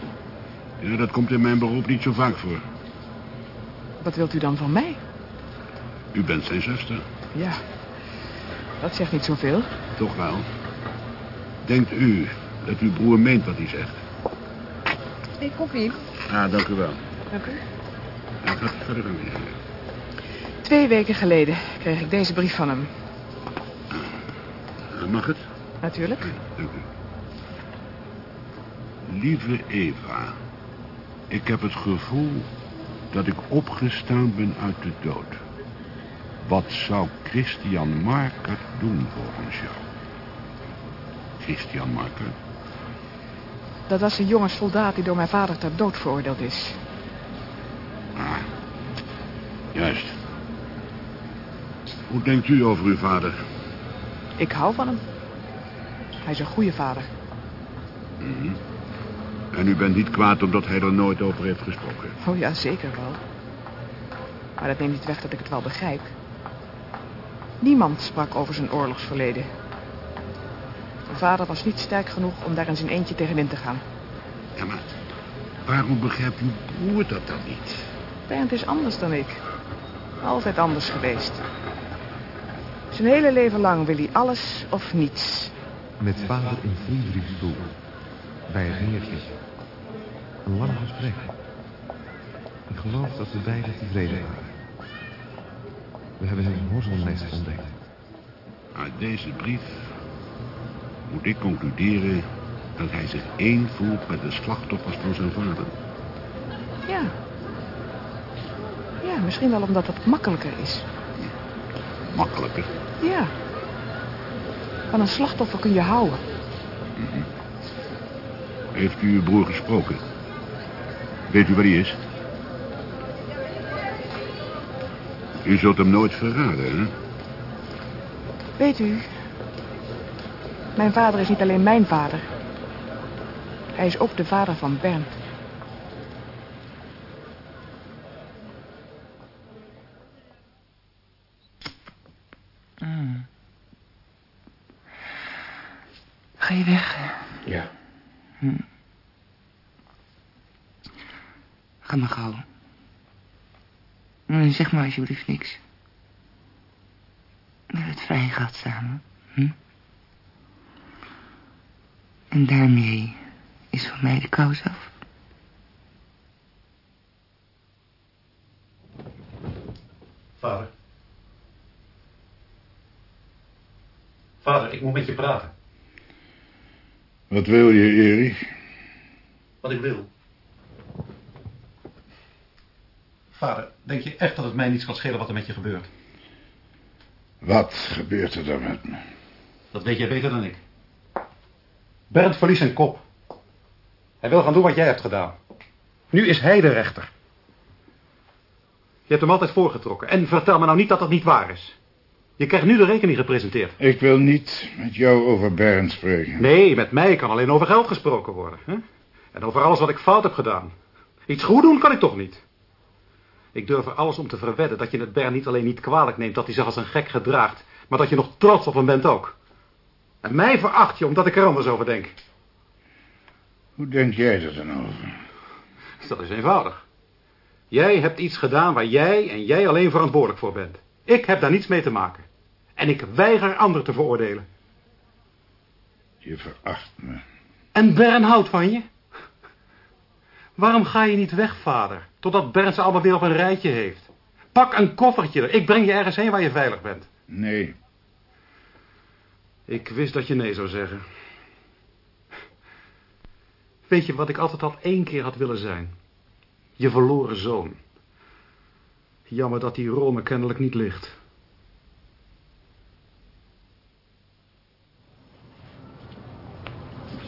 Ja, dat komt in mijn beroep niet zo vaak voor. Wat wilt u dan van mij? U bent zijn zuster. Ja, dat zegt niet zoveel. Toch wel. Denkt u dat uw broer meent wat hij zegt? Hey, koffie. Ah, dank u wel. Dank u. Ja, gaat verder gaan. meneer. Twee weken geleden kreeg ik deze brief van hem. Eh, Mag het? Natuurlijk. Dank u. Lieve Eva, ik heb het gevoel dat ik opgestaan ben uit de dood. Wat zou Christian Marker doen volgens jou? Christian Marker? Dat was een jonge soldaat die door mijn vader ter dood veroordeeld is. Ah, juist. Hoe denkt u over uw vader? Ik hou van hem. Hij is een goede vader. Mhm. En u bent niet kwaad omdat hij er nooit over heeft gesproken? Oh ja, zeker wel. Maar dat neemt niet weg dat ik het wel begrijp. Niemand sprak over zijn oorlogsverleden. Mijn vader was niet sterk genoeg om daar in zijn eentje tegenin te gaan. Ja, maar waarom begrijpt uw broer dat dan niet? Bernd is anders dan ik. Altijd anders geweest. Zijn hele leven lang wil hij alles of niets. Met vader in Friedrichsburg. Bij het meertje. Een lang gesprek. Ik geloof dat we beiden tevreden waren. We hebben een horzelnest ontdekt. Uit deze brief moet ik concluderen dat hij zich één voelt met de slachtoffers van zijn vader. Ja. Ja, misschien wel omdat het makkelijker is. Makkelijker. Ja. Van een slachtoffer kun je houden. Heeft u uw broer gesproken? Weet u waar hij is? U zult hem nooit verraden, hè? Weet u, mijn vader is niet alleen mijn vader. Hij is ook de vader van Bernd. Mm. Ga je weg? Ja. Hm. Ga maar gauw. Mm, Zeg maar alsjeblieft niks. We hebben het vrij gehad samen. Hm? En daarmee is voor mij de kous af. Vader. Vader, ik moet met je praten. Wat wil je, Erik? Wat ik wil. Vader, denk je echt dat het mij niets kan schelen wat er met je gebeurt? Wat gebeurt er dan met me? Dat weet jij beter dan ik. Bernd verliest zijn kop. Hij wil gaan doen wat jij hebt gedaan. Nu is hij de rechter. Je hebt hem altijd voorgetrokken. En vertel me nou niet dat dat niet waar is. Je krijgt nu de rekening gepresenteerd. Ik wil niet met jou over Bernd spreken. Nee, met mij kan alleen over geld gesproken worden. Hè? En over alles wat ik fout heb gedaan. Iets goed doen kan ik toch niet? Ik durf er alles om te verwedden dat je het Bernd niet alleen niet kwalijk neemt... dat hij zich als een gek gedraagt... maar dat je nog trots op hem bent ook. En mij veracht je omdat ik er anders over denk. Hoe denk jij er dan over? Dat is eenvoudig. Jij hebt iets gedaan waar jij en jij alleen verantwoordelijk voor bent. Ik heb daar niets mee te maken. En ik weiger anderen te veroordelen. Je veracht me. En Bern houdt van je? Waarom ga je niet weg, vader, totdat Bern ze allemaal weer op een rijtje heeft? Pak een koffertje, ik breng je ergens heen waar je veilig bent. Nee. Ik wist dat je nee zou zeggen. Weet je wat ik altijd al één keer had willen zijn? Je verloren zoon. Jammer dat die rol me kennelijk niet ligt.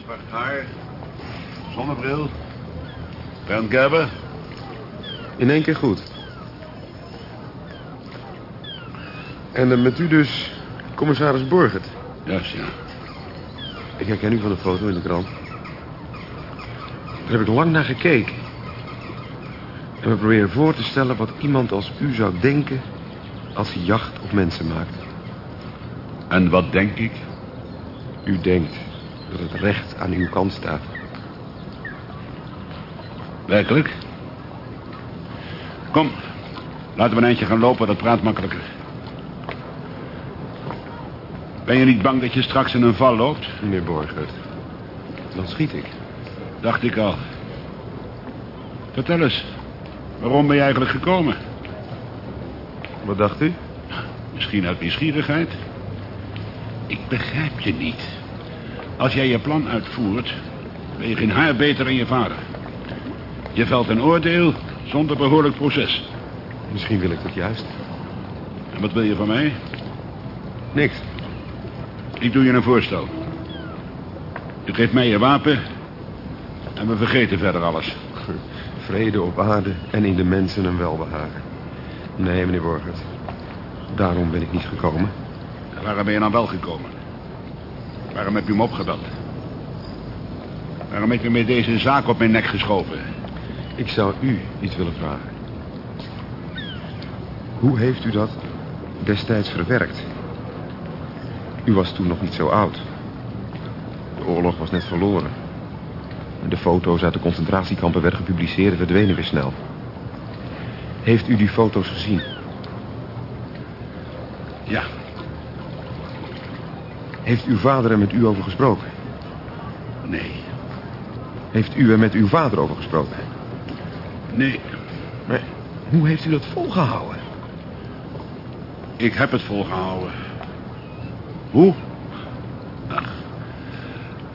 Zwart haar, zonnebril, Bernd Gerber. In één keer goed. En dan bent u dus commissaris Borgert? Juist, ja. Ik herken u van de foto in de krant. Daar heb ik lang naar gekeken. En we proberen voor te stellen wat iemand als u zou denken... als hij jacht op mensen maakt. En wat denk ik? U denkt dat het recht aan uw kant staat. Werkelijk? Kom, laten we een eindje gaan lopen, dat praat makkelijker. Ben je niet bang dat je straks in een val loopt? Meneer Borgert, dan schiet ik. Dacht ik al. Vertel eens, waarom ben je eigenlijk gekomen? Wat dacht u? Misschien uit nieuwsgierigheid. Ik begrijp je niet. Als jij je plan uitvoert, ben je geen haar beter dan je vader. Je velt een oordeel zonder behoorlijk proces. Misschien wil ik dat juist. En wat wil je van mij? Niks. Ik doe je een voorstel. Je geeft mij je wapen en we vergeten verder alles. <laughs> Vrede op aarde en in de mensen een welbehagen. Nee, meneer Borgert. Daarom ben ik niet gekomen. En waarom ben je dan wel gekomen? Waarom heb je hem opgebeld? Waarom heb je met deze zaak op mijn nek geschoven? Ik zou u iets willen vragen. Hoe heeft u dat destijds verwerkt? U was toen nog niet zo oud. De oorlog was net verloren. En de foto's uit de concentratiekampen werden gepubliceerd en verdwenen weer snel. Heeft u die foto's gezien? Ja. Heeft uw vader er met u over gesproken? Nee. Heeft u er met uw vader over gesproken? Nee. Maar hoe heeft u dat volgehouden? Ik heb het volgehouden. Hoe? Ach,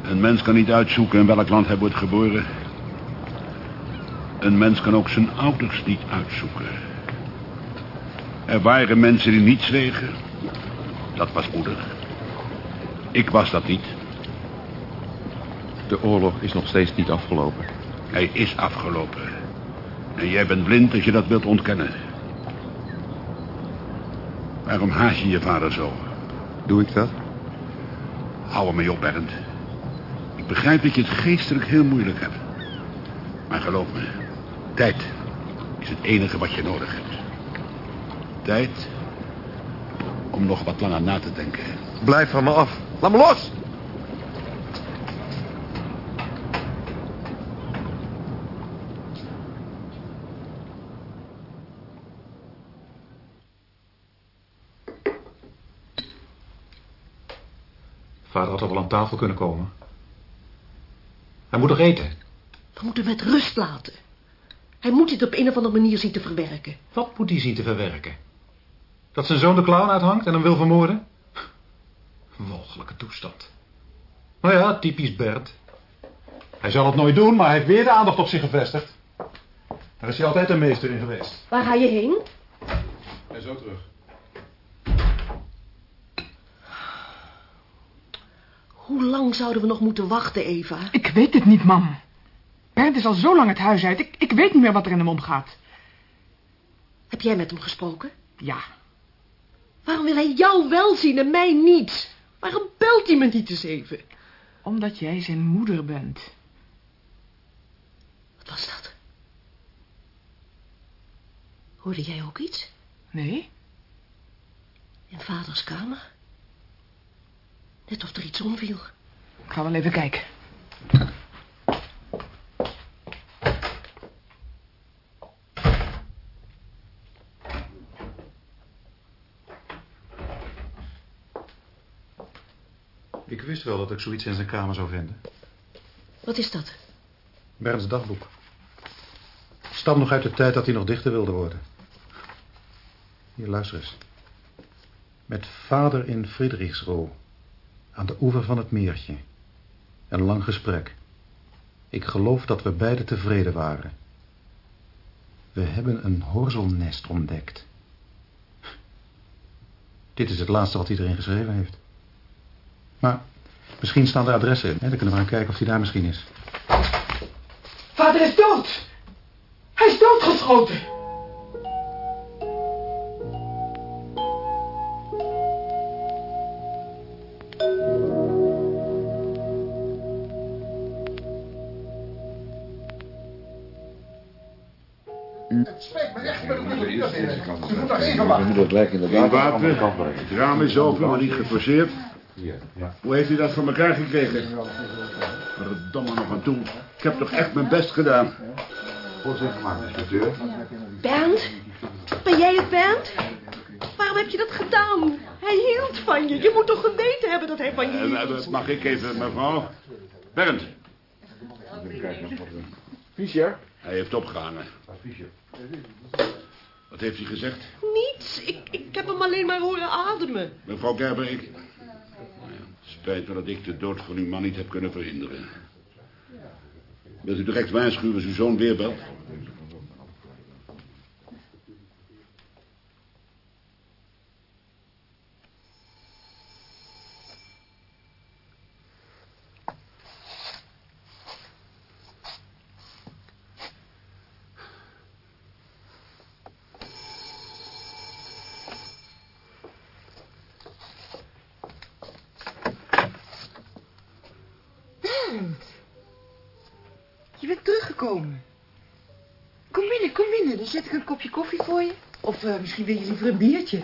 een mens kan niet uitzoeken in welk land hij wordt geboren. Een mens kan ook zijn ouders niet uitzoeken. Er waren mensen die niet zwegen. Dat was moeder. Ik was dat niet. De oorlog is nog steeds niet afgelopen. Hij is afgelopen. En jij bent blind als je dat wilt ontkennen. Waarom haat je je vader zo? Doe ik dat? Hou er mee op, Bernd. Ik begrijp dat je het geestelijk heel moeilijk hebt. Maar geloof me, tijd is het enige wat je nodig hebt. Tijd om nog wat langer na te denken. Blijf van me af. Laat me los! Vader had al wel aan tafel kunnen komen. Hij moet toch eten? We moeten hem met rust laten. Hij moet dit op een of andere manier zien te verwerken. Wat moet hij zien te verwerken? Dat zijn zoon de clown uithangt en hem wil vermoorden? Walgelijke toestand. Nou ja, typisch Bert. Hij zal het nooit doen, maar hij heeft weer de aandacht op zich gevestigd. Daar is hij altijd een meester in geweest. Waar ga je heen? En zo terug. Hoe lang zouden we nog moeten wachten, Eva? Ik weet het niet, mam. Bernd is al zo lang het huis uit. Ik, ik weet niet meer wat er in hem omgaat. Heb jij met hem gesproken? Ja. Waarom wil hij jou wel zien en mij niet? Waarom belt hij me niet eens even? Omdat jij zijn moeder bent. Wat was dat? Hoorde jij ook iets? Nee. In vaders kamer? Net of er iets omviel. Ik ga wel even kijken. Ik wist wel dat ik zoiets in zijn kamer zou vinden. Wat is dat? Bernds dagboek. Het stamt nog uit de tijd dat hij nog dichter wilde worden. Hier, luister eens. Met vader in Friedrichsruh. Aan de oever van het meertje. Een lang gesprek. Ik geloof dat we beiden tevreden waren. We hebben een horzelnest ontdekt. <laughs> Dit is het laatste wat erin geschreven heeft. Maar misschien staan er adressen in. Dan kunnen we gaan kijken of hij daar misschien is. Vader is dood. Hij is doodgeschoten. Deze moet nog inderdaad. Het raam is open, maar niet geforceerd. Ja. Hoe heeft u dat voor elkaar gekregen? Verdomme nog aan toe. Ik heb toch echt mijn best gedaan. Voorzitter gemaakt, inspecteur. Bernd? Ben jij het, Bernd? Waarom heb je dat gedaan? Hij hield van je. Je moet toch geweten hebben dat hij van je Eh, hield? eh, Mag ik even, mevrouw? Bernd, Fischer? hij heeft opgehangen. Wat heeft hij gezegd? Niets. Ik, ik heb hem alleen maar horen ademen. Mevrouw Gerber, ik... Nou ja, Spijt me dat ik de dood van uw man niet heb kunnen verhinderen. Wilt u direct waarschuwen als uw zoon weer belt? Bernd. Je bent teruggekomen. Kom binnen, kom binnen. Dan zet ik een kopje koffie voor je. Of eh, misschien wil je liever een biertje.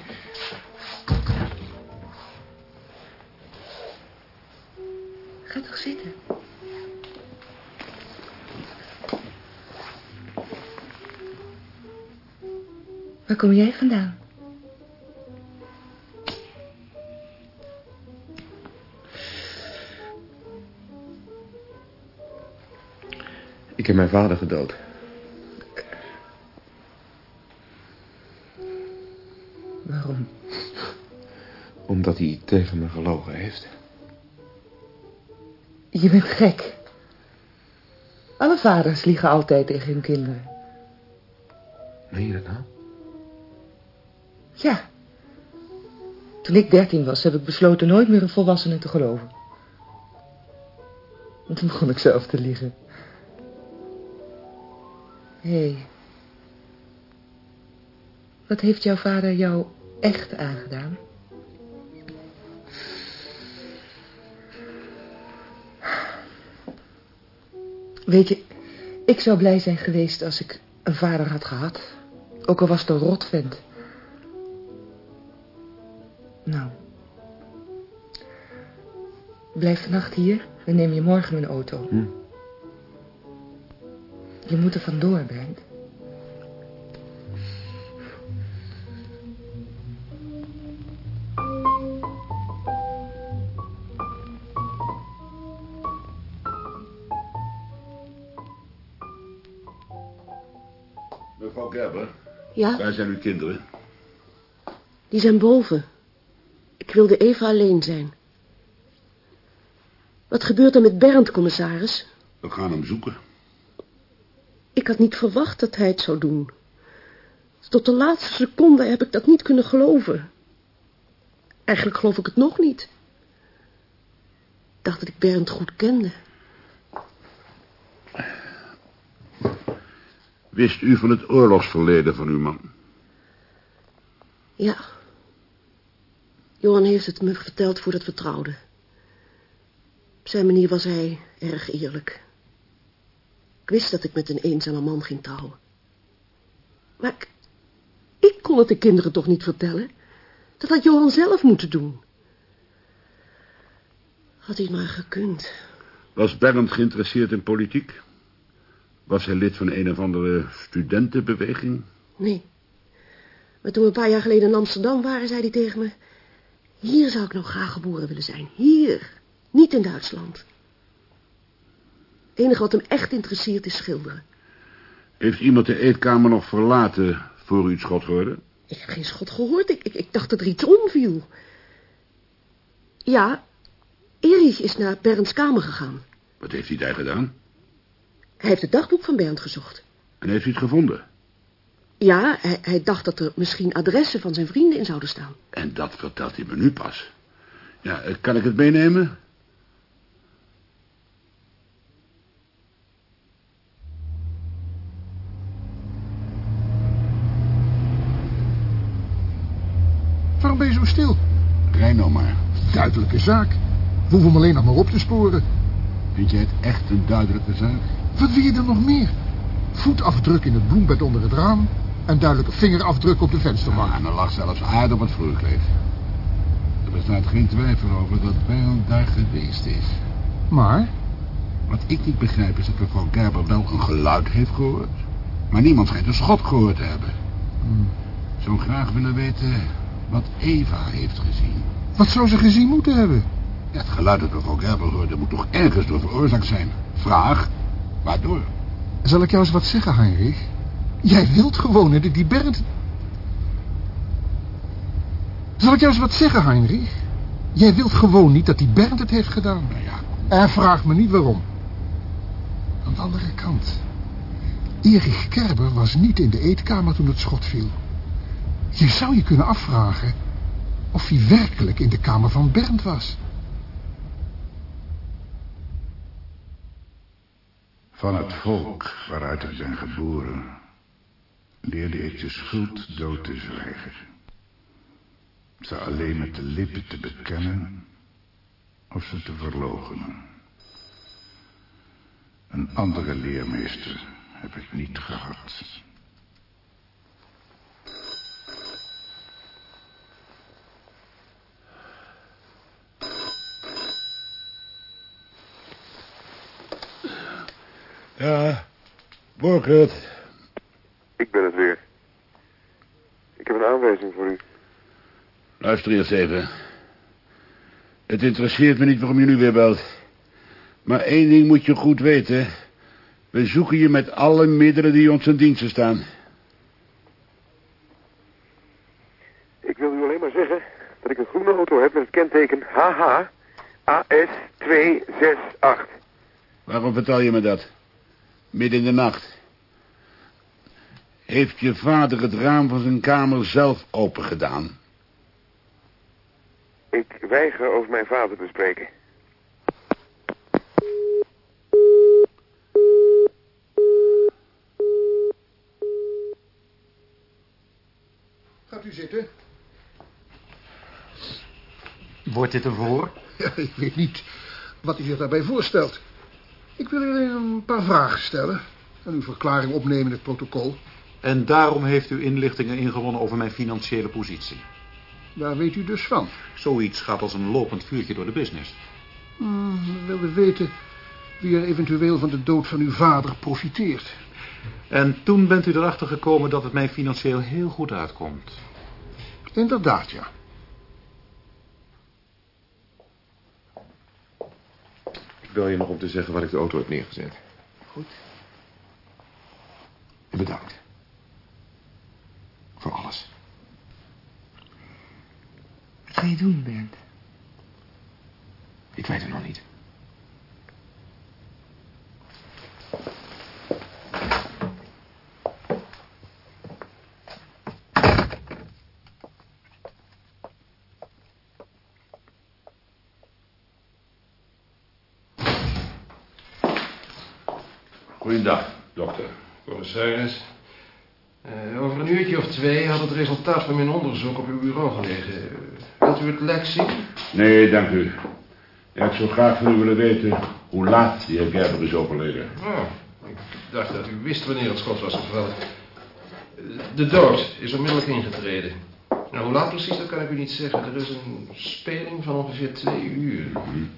Ga toch zitten. Waar kom jij vandaan? Ik heb mijn vader gedood. Hij tegen me gelogen heeft. Je bent gek. Alle vaders liegen altijd tegen hun kinderen. Meen je dat nou? Ja. Toen ik dertien was, heb ik besloten nooit meer een volwassene te geloven. En toen begon ik zelf te liegen. Hé. Hey. Wat heeft jouw vader jou echt aangedaan? Weet je, ik zou blij zijn geweest als ik een vader had gehad. Ook al was het een rotvent. Nou. Blijf vannacht hier. Dan neem je morgen mijn auto. Hm. Je moet er vandoor, Bernd. Ja, waar zijn uw kinderen? die zijn boven. Ik wilde even alleen zijn. Wat gebeurt er met Bernd, commissaris? We gaan hem zoeken. Ik had niet verwacht dat hij het zou doen. Tot de laatste seconde heb ik dat niet kunnen geloven. Eigenlijk geloof ik het nog niet. Ik dacht dat ik Bernd goed kende. Wist u van het oorlogsverleden van uw man? Ja. Johan heeft het me verteld voordat we trouwden. Op zijn manier was hij erg eerlijk. Ik wist dat ik met een eenzame man ging trouwen. Maar ik, ik kon het de kinderen toch niet vertellen? Dat had Johan zelf moeten doen. Had hij maar gekund. Was Bernd geïnteresseerd in politiek? Was hij lid van een of andere studentenbeweging? Nee. Maar toen we een paar jaar geleden in Amsterdam waren, zei hij tegen me... Hier zou ik nou graag geboren willen zijn. Hier. Niet in Duitsland. Het enige wat hem echt interesseert is schilderen. Heeft iemand de eetkamer nog verlaten voor u het schot hoorde? Ik heb geen schot gehoord. Ik, ik, ik dacht dat er iets omviel. Ja, Erich is naar Bernds kamer gegaan. Wat heeft hij daar gedaan? Hij heeft het dagboek van Bernd gezocht. En heeft u het gevonden? Ja, hij, hij dacht dat er misschien adressen van zijn vrienden in zouden staan. En dat vertelt hij me nu pas. Ja, kan ik het meenemen? Waarom ben je zo stil? Rij nou maar. Duidelijke zaak. We hoeven hem alleen nog maar op te sporen. Vind jij het echt een duidelijke zaak? Wat wil je er nog meer? Voetafdruk in het bloembed onder het raam. En duidelijke vingerafdruk op de vensterbank. en er lag zelfs aarde op het vloerkleed. Er bestaat geen twijfel over dat Bernd daar geweest is. Maar? Wat ik niet begrijp is dat mevrouw Gerber wel een geluid heeft gehoord. Maar niemand schijnt een schot gehoord te hebben. Hmm. Zou graag willen weten wat Eva heeft gezien. Wat zou ze gezien moeten hebben? Ja, het geluid dat mevrouw Gerber hoorde moet toch ergens door veroorzaakt zijn. Vraag, waardoor? Zal ik jou eens wat zeggen, Heinrich? Jij wilt gewoon dat die Bernd... Zal ik jou eens wat zeggen, Heinrich? Jij wilt gewoon niet dat die Bernd het heeft gedaan. Nou ja. En vraag me niet waarom. Aan de andere kant. Erich Kerber was niet in de eetkamer toen het schot viel. Je zou je kunnen afvragen of hij werkelijk in de kamer van Bernd was. Van het volk waaruit ik ben geboren, leerde ik de schuld dood te zwijgen. Ze alleen met de lippen te bekennen of ze te verloochenen. Een andere leermeester heb ik niet gehad. Ja, Borkert. Ik ben het weer. Ik heb een aanwijzing voor u. Luister eerst even. Het interesseert me niet waarom je nu weer belt. Maar één ding moet je goed weten. We zoeken je met alle middelen die ons ten dienste staan. Ik wil u alleen maar zeggen dat ik een groene auto heb met het kenteken HH AS268. Waarom vertel je me dat? Midden in de nacht. Heeft je vader het raam van zijn kamer zelf opengedaan? Ik weiger over mijn vader te spreken. Gaat u zitten? Wordt dit een verhoor? Ja, ik weet niet wat u zich daarbij voorstelt. Ik wil u alleen een paar vragen stellen... en uw verklaring opnemen in het protocol. En daarom heeft u inlichtingen ingewonnen over mijn financiële positie. Daar weet u dus van. Zoiets gaat als een lopend vuurtje door de business. Hmm, we wilden weten wie er eventueel van de dood van uw vader profiteert. En toen bent u erachter gekomen dat het mij financieel heel goed uitkomt. Inderdaad, ja. Bel je nog om te zeggen waar ik de auto heb neergezet. Goed. Bedankt. Voor alles. Wat ga je doen, Bernd? Ik weet het nog niet. Goeiedag, dokter. Commissaris. Eh, over een uurtje of twee had het resultaat van mijn onderzoek op uw bureau gelegen. Wilt u het lek zien? Nee, dank u. Ja, ik zou graag van u willen weten hoe laat die heer Gerber is overleden. Oh, ik dacht dat u wist wanneer het schot was gevallen. De dood is onmiddellijk ingetreden. Nou, hoe laat precies, dat kan ik u niet zeggen. Er is een speling van ongeveer twee uur.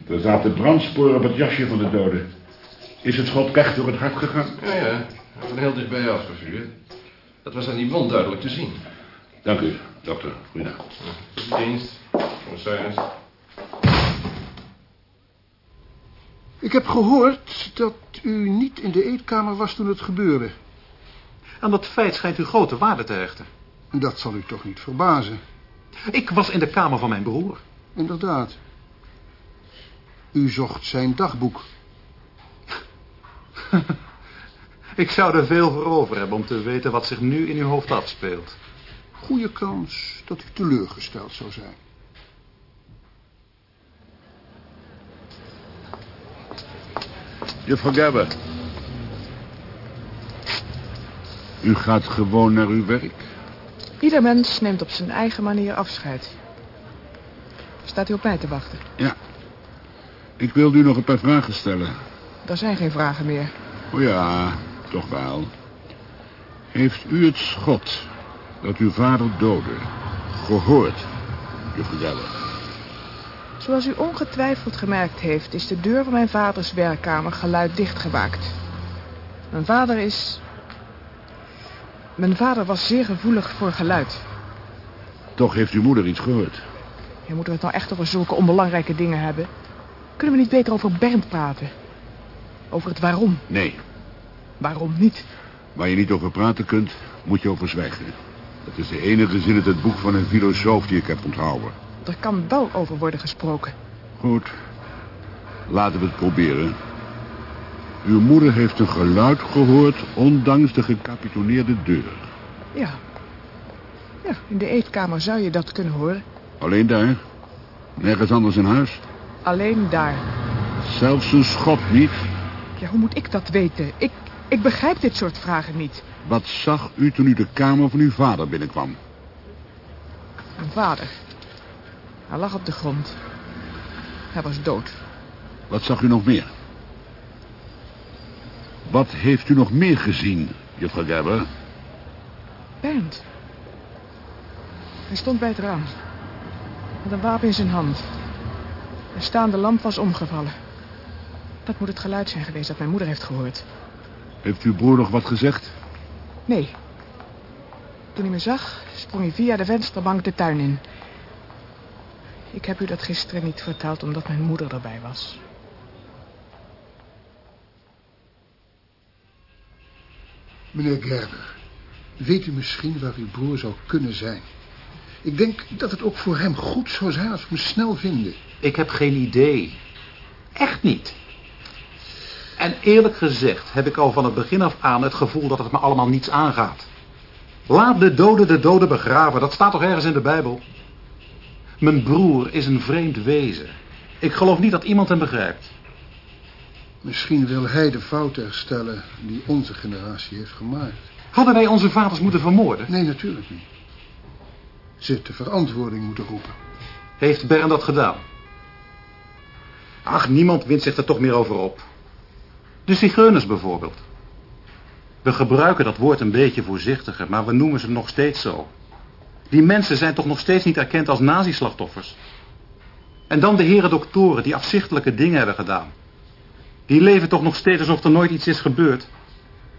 Er zaten brandsporen op het jasje van de dode. Is het schot recht door het hart gegaan? Ja, ja. Van heel dichtbij afgevuurd. Dat was aan die wond duidelijk te zien. Dank u, dokter. Goeiedag. Tot dienst, commissaris. Ik heb gehoord dat u niet in de eetkamer was toen het gebeurde. Aan dat feit schijnt u grote waarde te hechten. Dat zal u toch niet verbazen. Ik was in de kamer van mijn broer. Inderdaad. U zocht zijn dagboek. <laughs> Ik zou er veel voor over hebben om te weten wat zich nu in uw hoofd afspeelt. Goede kans dat u teleurgesteld zou zijn. Juffrouw Gerber. U gaat gewoon naar uw werk? Ieder mens neemt op zijn eigen manier afscheid. Staat u op mij te wachten? Ja. Ik wilde u nog een paar vragen stellen. Er zijn geen vragen meer. Oh ja, toch wel. Heeft u het schot dat uw vader doodde gehoord, juffrouw Geller? Zoals u ongetwijfeld gemerkt heeft, is de deur van mijn vaders werkkamer geluiddicht gemaakt. Mijn vader is... Mijn vader was zeer gevoelig voor geluid. Toch heeft uw moeder iets gehoord. Ja, moeten we het nou echt over zulke onbelangrijke dingen hebben? Kunnen we niet beter over Bernd praten? Over het waarom. Nee, Waarom niet? waar je niet over praten kunt, moet je over zwijgen. Dat is de enige zin uit het boek van een filosoof die ik heb onthouden. Er kan wel over worden gesproken. Goed, laten we het proberen. Uw moeder heeft een geluid gehoord, ondanks de gecapitoneerde deur. Ja. Ja, in de eetkamer zou je dat kunnen horen. Alleen daar? Nergens anders in huis? Alleen daar. Zelfs een schot niet? Ja, hoe moet ik dat weten? Ik, ik begrijp dit soort vragen niet. Wat zag u toen u de kamer van uw vader binnenkwam? Mijn vader. Hij lag op de grond. Hij was dood. Wat zag u nog meer? Wat heeft u nog meer gezien, juffrouw Gerber? Bernd. Hij stond bij het raam. Met een wapen in zijn hand. De staande lamp was omgevallen. Dat moet het geluid zijn geweest dat mijn moeder heeft gehoord. Heeft uw broer nog wat gezegd? Nee. Toen hij me zag, sprong hij via de vensterbank de tuin in. Ik heb u dat gisteren niet verteld omdat mijn moeder erbij was. Meneer Gerber, weet u misschien waar uw broer zou kunnen zijn? Ik denk dat het ook voor hem goed zou zijn als we hem snel vinden. Ik heb geen idee. Echt niet. En eerlijk gezegd heb ik al van het begin af aan het gevoel dat het me allemaal niets aangaat. Laat de doden de doden begraven, dat staat toch ergens in de Bijbel? Mijn broer is een vreemd wezen. Ik geloof niet dat iemand hem begrijpt. Misschien wil hij de fout herstellen die onze generatie heeft gemaakt. Hadden wij onze vaders moeten vermoorden? Nee, natuurlijk niet. Ze de verantwoording moeten roepen. Heeft Bern dat gedaan? Ach, niemand wint zich er toch meer over op. De zigeuners bijvoorbeeld. We gebruiken dat woord een beetje voorzichtiger, maar we noemen ze nog steeds zo. Die mensen zijn toch nog steeds niet erkend als nazislachtoffers. En dan de heren doktoren die afzichtelijke dingen hebben gedaan. Die leven toch nog steeds alsof er nooit iets is gebeurd.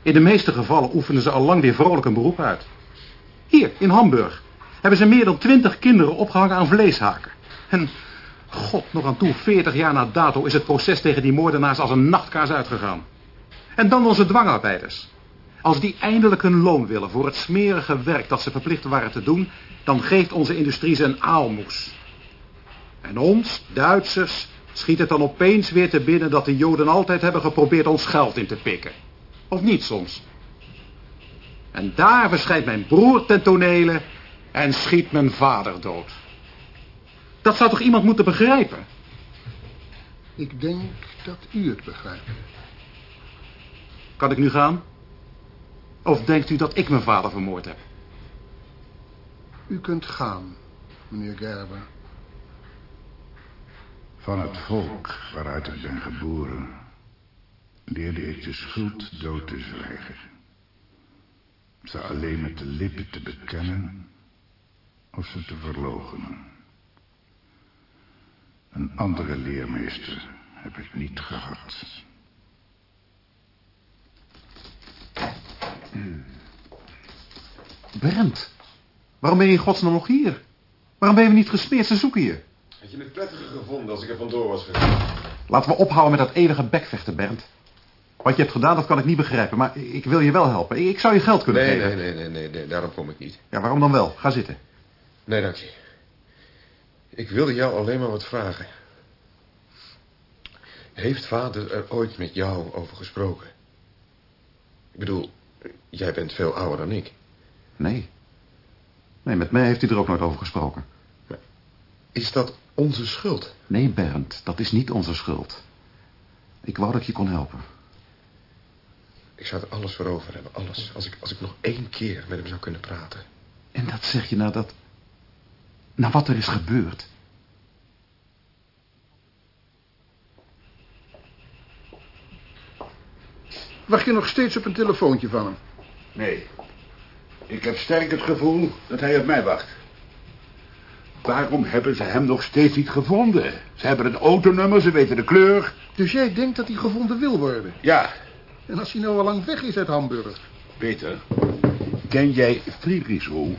In de meeste gevallen oefenen ze al lang weer vrolijk een beroep uit. Hier, in Hamburg, hebben ze meer dan twintig kinderen opgehangen aan vleeshaken. En, god, nog aan toe, veertig jaar na dato is het proces tegen die moordenaars als een nachtkaars uitgegaan. En dan onze dwangarbeiders. Als die eindelijk hun loon willen voor het smerige werk dat ze verplicht waren te doen, dan geeft onze industrie ze een aalmoes. En ons, Duitsers, schiet het dan opeens weer te binnen dat de Joden altijd hebben geprobeerd ons geld in te pikken. Of niet soms? En daar verschijnt mijn broer ten tonele en schiet mijn vader dood. Dat zou toch iemand moeten begrijpen? Ik denk dat u het begrijpt. Kan ik nu gaan? Of denkt u dat ik mijn vader vermoord heb? U kunt gaan, meneer Gerber. Van het volk waaruit ik ben geboren, leerde ik de schuld dood te zwijgen. Ze alleen met de lippen te bekennen of ze te verloochenen. Een andere leermeester heb ik niet gehad. Bernd, waarom ben je in godsnaam nog hier? Waarom ben je niet gesmeerd? Ze zoeken je. Had je het prettiger gevonden als ik er vandoor was gegaan? Laten we ophouden met dat eeuwige bekvechten, Bernd. Wat je hebt gedaan, dat kan ik niet begrijpen, maar ik wil je wel helpen. Ik- Ik zou je geld kunnen Nee, geven. nee, nee, nee, nee, nee, daarom kom ik niet. Ja, waarom dan wel? Ga zitten. Nee, dank je. Ik wilde jou alleen maar wat vragen. Heeft vader er ooit met jou over gesproken? Ik bedoel, jij bent veel ouder dan ik. Nee. Nee, met mij heeft hij er ook nooit over gesproken. Is dat onze schuld? Nee, Bernd, dat is niet onze schuld. Ik wou dat ik je kon helpen. Ik zou er alles voor over hebben, alles. Als ik, als ik nog één keer met hem zou kunnen praten. En dat zeg je nou Nou, wat er is gebeurd. Wacht je nog steeds op een telefoontje van hem? Nee. Ik heb sterk het gevoel dat hij op mij wacht. Waarom hebben ze hem nog steeds niet gevonden? Ze hebben het autonummer, ze weten de kleur. Dus jij denkt dat hij gevonden wil worden? Ja. En als hij nou al lang weg is uit Hamburg? Peter, ken jij Friedrichsruhe?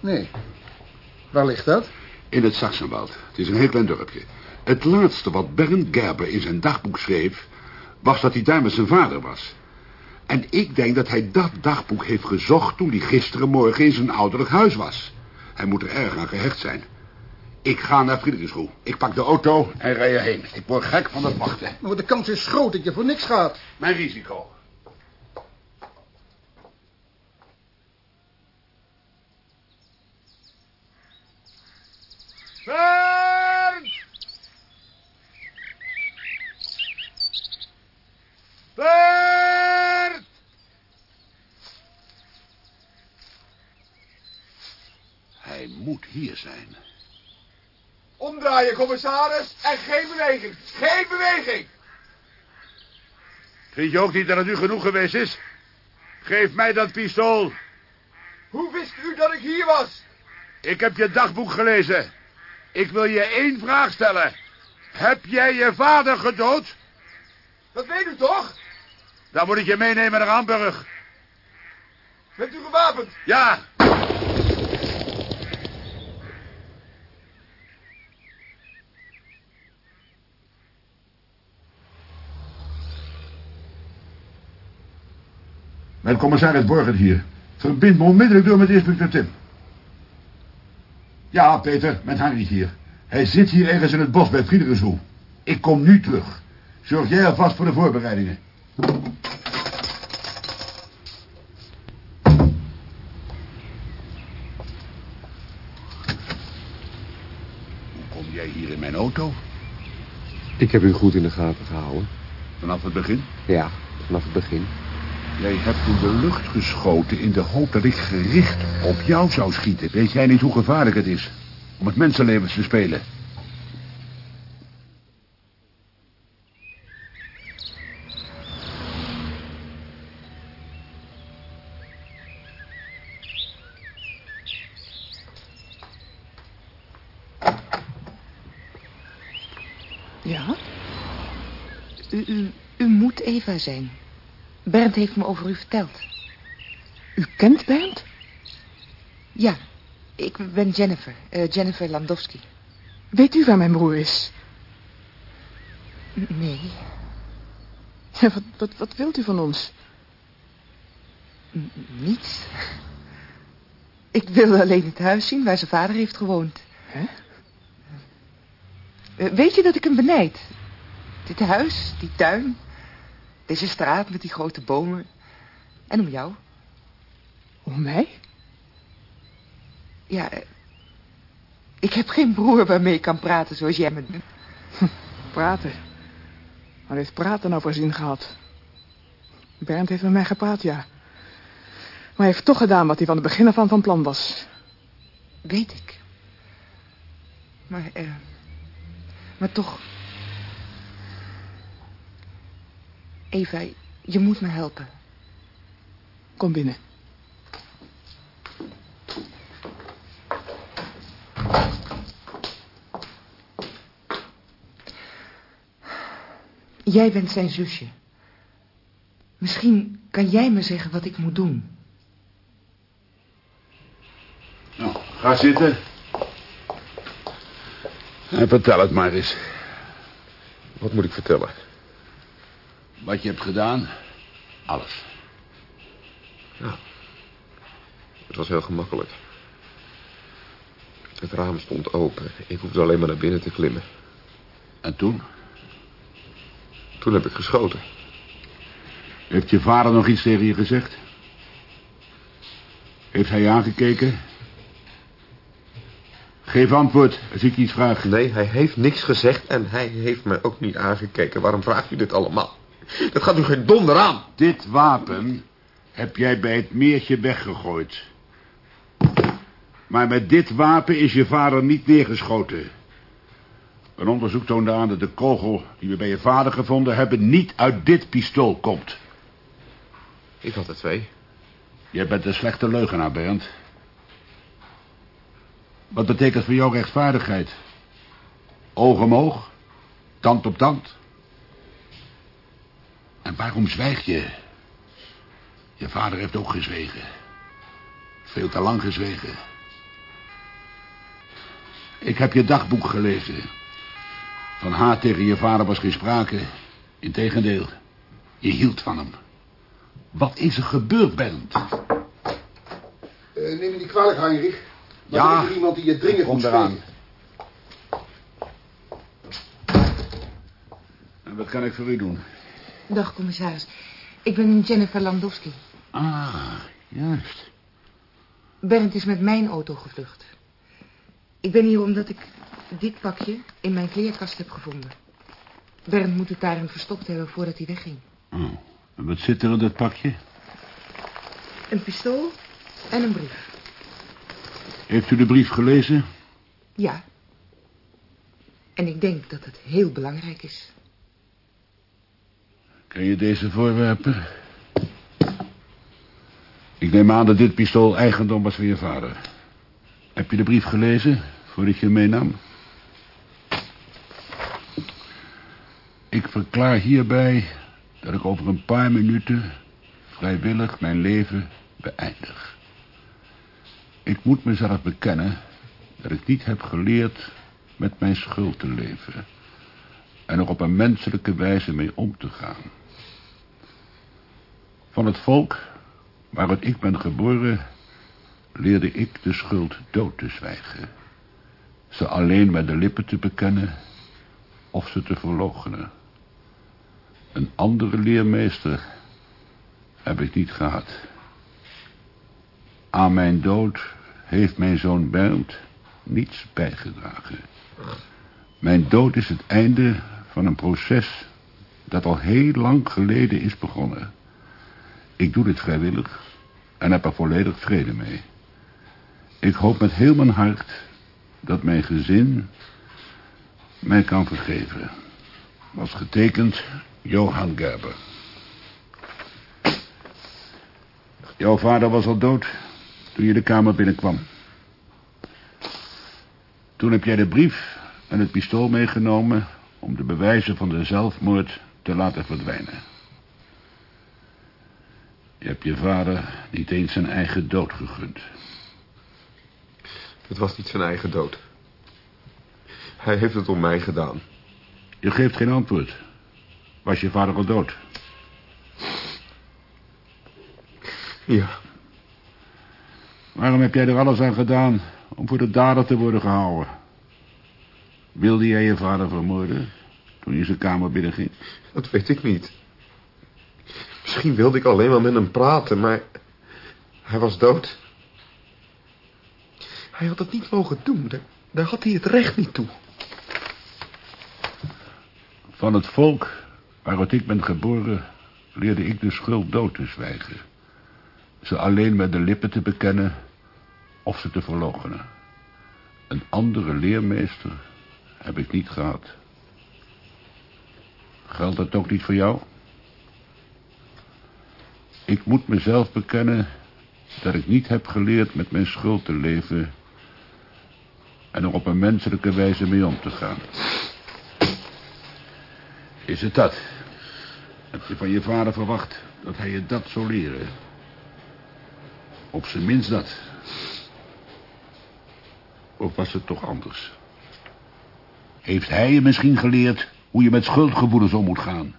Nee. Waar ligt dat? In het Sachsenwald. Het is een heel klein dorpje. Het laatste wat Bernd Gerber in zijn dagboek schreef... was dat hij daar met zijn vader was. En ik denk dat hij dat dagboek heeft gezocht... toen hij gisteren morgen in zijn ouderlijk huis was. Hij moet er erg aan gehecht zijn. Ik ga naar Friedrichsruhe. Ik pak de auto en rij erheen. Ik word gek van het wachten. Maar de kans is groot dat je voor niks gaat. Mijn risico. Bernd! Bert! Hij moet hier zijn. Omdraaien, commissaris. En geen beweging. Geen beweging. Vind je ook niet dat het nu genoeg geweest is? Geef mij dat pistool. Hoe wist u dat ik hier was? Ik heb je dagboek gelezen. Ik wil je één vraag stellen. Heb jij je vader gedood? Dat weet u toch? Dan moet ik je meenemen naar Hamburg. Bent u gewapend? Ja. Mijn commissaris Borgert hier. Verbind me onmiddellijk door met inspecteur Tim. Ja, Peter, met Heinrich hier. Hij zit hier ergens in het bos bij Friedrichshoek. Ik kom nu terug. Zorg jij alvast voor de voorbereidingen. Hoe kom jij hier in mijn auto? Ik heb u goed in de gaten gehouden. Vanaf het begin? Ja, vanaf het begin. Jij hebt in de lucht geschoten in de hoop dat ik gericht op jou zou schieten. Weet jij niet hoe gevaarlijk het is om met mensenlevens te spelen? Ja? U, u, u moet Eva zijn. Bernd heeft me over u verteld. U kent Bernd? Ja, ik ben Jennifer. eh, Jennifer Landowski. Weet u waar mijn broer is? Nee, Ja, wat, wat, wat wilt u van ons? n- niets. <laughs> Ik wilde alleen het huis zien waar zijn vader heeft gewoond. Hè? Eh, Weet je dat ik hem benijd? Dit huis, die tuin, deze straat met die grote bomen. En om jou. Om mij? Ja, eh, ik heb geen broer waarmee ik kan praten zoals jij me doet. Praten. Wat heeft praten nou voor zin gehad? Bernd heeft met mij gepraat, ja. Maar hij heeft toch gedaan wat hij van het begin af aan van plan was. Weet ik. Maar, eh... Maar toch... Eva, je moet me helpen. Kom binnen. Jij bent zijn zusje. Misschien kan jij me zeggen wat ik moet doen. Nou, ga zitten. En vertel het maar eens. Wat moet ik vertellen? Wat je hebt gedaan. Alles. Ja. Het was heel gemakkelijk. Het raam stond open. Ik hoefde alleen maar naar binnen te klimmen. En toen? Toen heb ik geschoten. Heeft je vader nog iets tegen je gezegd? Heeft hij je aangekeken? Geef antwoord als ik iets vraag. Nee, hij heeft niks gezegd en hij heeft mij ook niet aangekeken. Waarom vraagt u dit allemaal? Dat gaat u geen donder aan. Dit wapen heb jij bij het meertje weggegooid. Maar met dit wapen is je vader niet neergeschoten. Een onderzoek toonde aan dat de kogel die we bij je vader gevonden hebben... niet uit dit pistool komt. Ik had er twee. Jij bent een slechte leugenaar, Bernd. Wat betekent voor jou rechtvaardigheid? Oog om oog? Tand op tand? En waarom zwijg je? Je vader heeft ook gezwegen. Veel te lang gezwegen. Ik heb je dagboek gelezen. Van haat tegen je vader was geen sprake. Integendeel, je hield van hem. Wat is er gebeurd, Bernd? Eh, neem me niet kwalijk, Heinrich. Maar Ja, er is er iemand die je dringend moet eraan. En wat kan ik voor u doen? Dag, commissaris. Ik ben Jennifer Landowski. Ah, juist. Bernd is met mijn auto gevlucht. Ik ben hier omdat ik dit pakje in mijn kleerkast heb gevonden. Bernd moet het daarin verstopt hebben voordat hij wegging. Oh, en wat zit er in dat pakje? Een pistool en een brief. Heeft u de brief gelezen? Ja. En ik denk dat het heel belangrijk is. Ken je deze voorwerpen? Ik neem aan dat dit pistool eigendom was van je vader. Heb je de brief gelezen voordat je meenam? Ik verklaar hierbij dat ik over een paar minuten vrijwillig mijn leven beëindig. Ik moet mezelf bekennen dat ik niet heb geleerd met mijn schuld te leven en er op een menselijke wijze mee om te gaan. Van het volk waaruit ik ben geboren, leerde ik de schuld dood te zwijgen. Ze alleen met de lippen te bekennen of ze te verloochenen. Een andere leermeester heb ik niet gehad. Aan mijn dood heeft mijn zoon Bernd niets bijgedragen. Mijn dood is het einde van een proces dat al heel lang geleden is begonnen. Ik doe dit vrijwillig en heb er volledig vrede mee. Ik hoop met heel mijn hart dat mijn gezin mij kan vergeven. Was getekend Johan Gerber. Jouw vader was al dood toen je de kamer binnenkwam. Toen heb jij de brief en het pistool meegenomen om de bewijzen van de zelfmoord te laten verdwijnen. Je hebt je vader niet eens zijn eigen dood gegund. Het was niet zijn eigen dood. Hij heeft het om mij gedaan. Je geeft geen antwoord. Was je vader al dood? Ja. Waarom heb jij er alles aan gedaan om voor de dader te worden gehouden? Wilde jij je vader vermoorden toen je zijn kamer binnenging? Dat weet ik niet. Misschien wilde ik alleen maar met hem praten, maar hij was dood. Hij had het niet mogen doen. Daar, had hij het recht niet toe. Van het volk waaruit ik ben geboren leerde ik de schuld dood te zwijgen. Ze alleen met de lippen te bekennen of ze te verloochenen. Een andere leermeester heb ik niet gehad. Geldt dat ook niet voor jou? Ik moet mezelf bekennen dat ik niet heb geleerd met mijn schuld te leven en er op een menselijke wijze mee om te gaan. Is het dat? Heb je van je vader verwacht dat hij je dat zou leren? Op zijn minst dat. Of was het toch anders? Heeft hij je misschien geleerd hoe je met schuldgevoelens om moet gaan?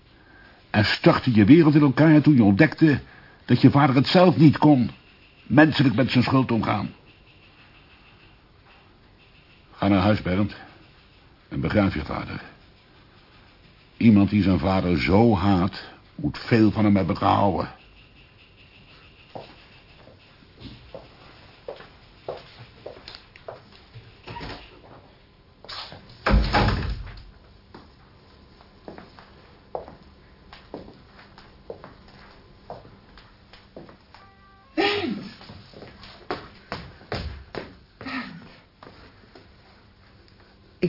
En stortte je wereld in elkaar toen je ontdekte dat je vader het zelf niet kon. Menselijk met zijn schuld omgaan. Ga naar huis, Bernd. En begraaf je vader. Iemand die zijn vader zo haat, moet veel van hem hebben gehouden.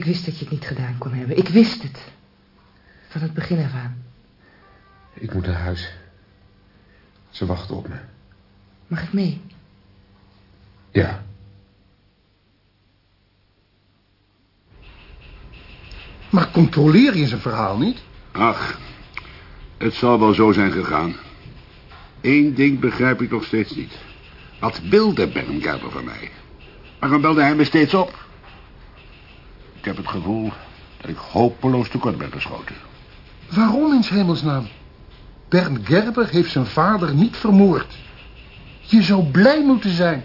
Ik wist dat je het niet gedaan kon hebben. Ik wist het. Van het begin af aan. Ik moet naar huis. Ze wachten op me. Mag ik mee? Ja. Maar controleer je zijn verhaal niet? Ach, het zal wel zo zijn gegaan. Eén ding begrijp ik nog steeds niet. Wat wilde Ben Gerber van mij? Waarom belde hij me steeds op? Ik heb het gevoel dat ik hopeloos tekort ben geschoten. Waarom in hemelsnaam? Bernd Gerber heeft zijn vader niet vermoord. Je zou blij moeten zijn.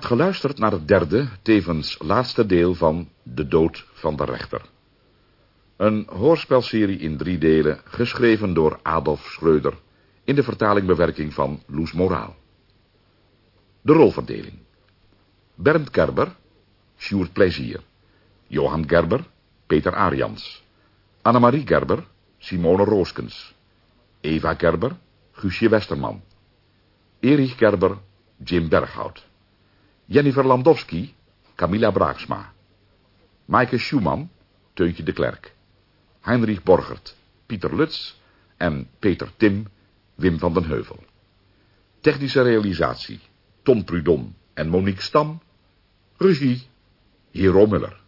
Hebt geluisterd naar het derde, tevens laatste deel van De Dood van de Rechter. Een hoorspelserie in drie delen, geschreven door Adolf Schreuder, in de vertalingbewerking van Loes Moraal. De rolverdeling. Bernd Gerber, Sjoerd Plezier. Johan Gerber, Peter Arians. Annemarie Gerber, Simone Rooskens. Eva Gerber, Guusje Westerman. Erich Gerber, Jim Berghout. Jennifer Landowski, Camilla Braaksma. Maaike Schumann, Teuntje de Klerk. Heinrich Borgert, Pieter Lutz en Peter Tim, Wim van den Heuvel. Technische realisatie, Tom Prudon en Monique Stam. Regie, Hero Muller.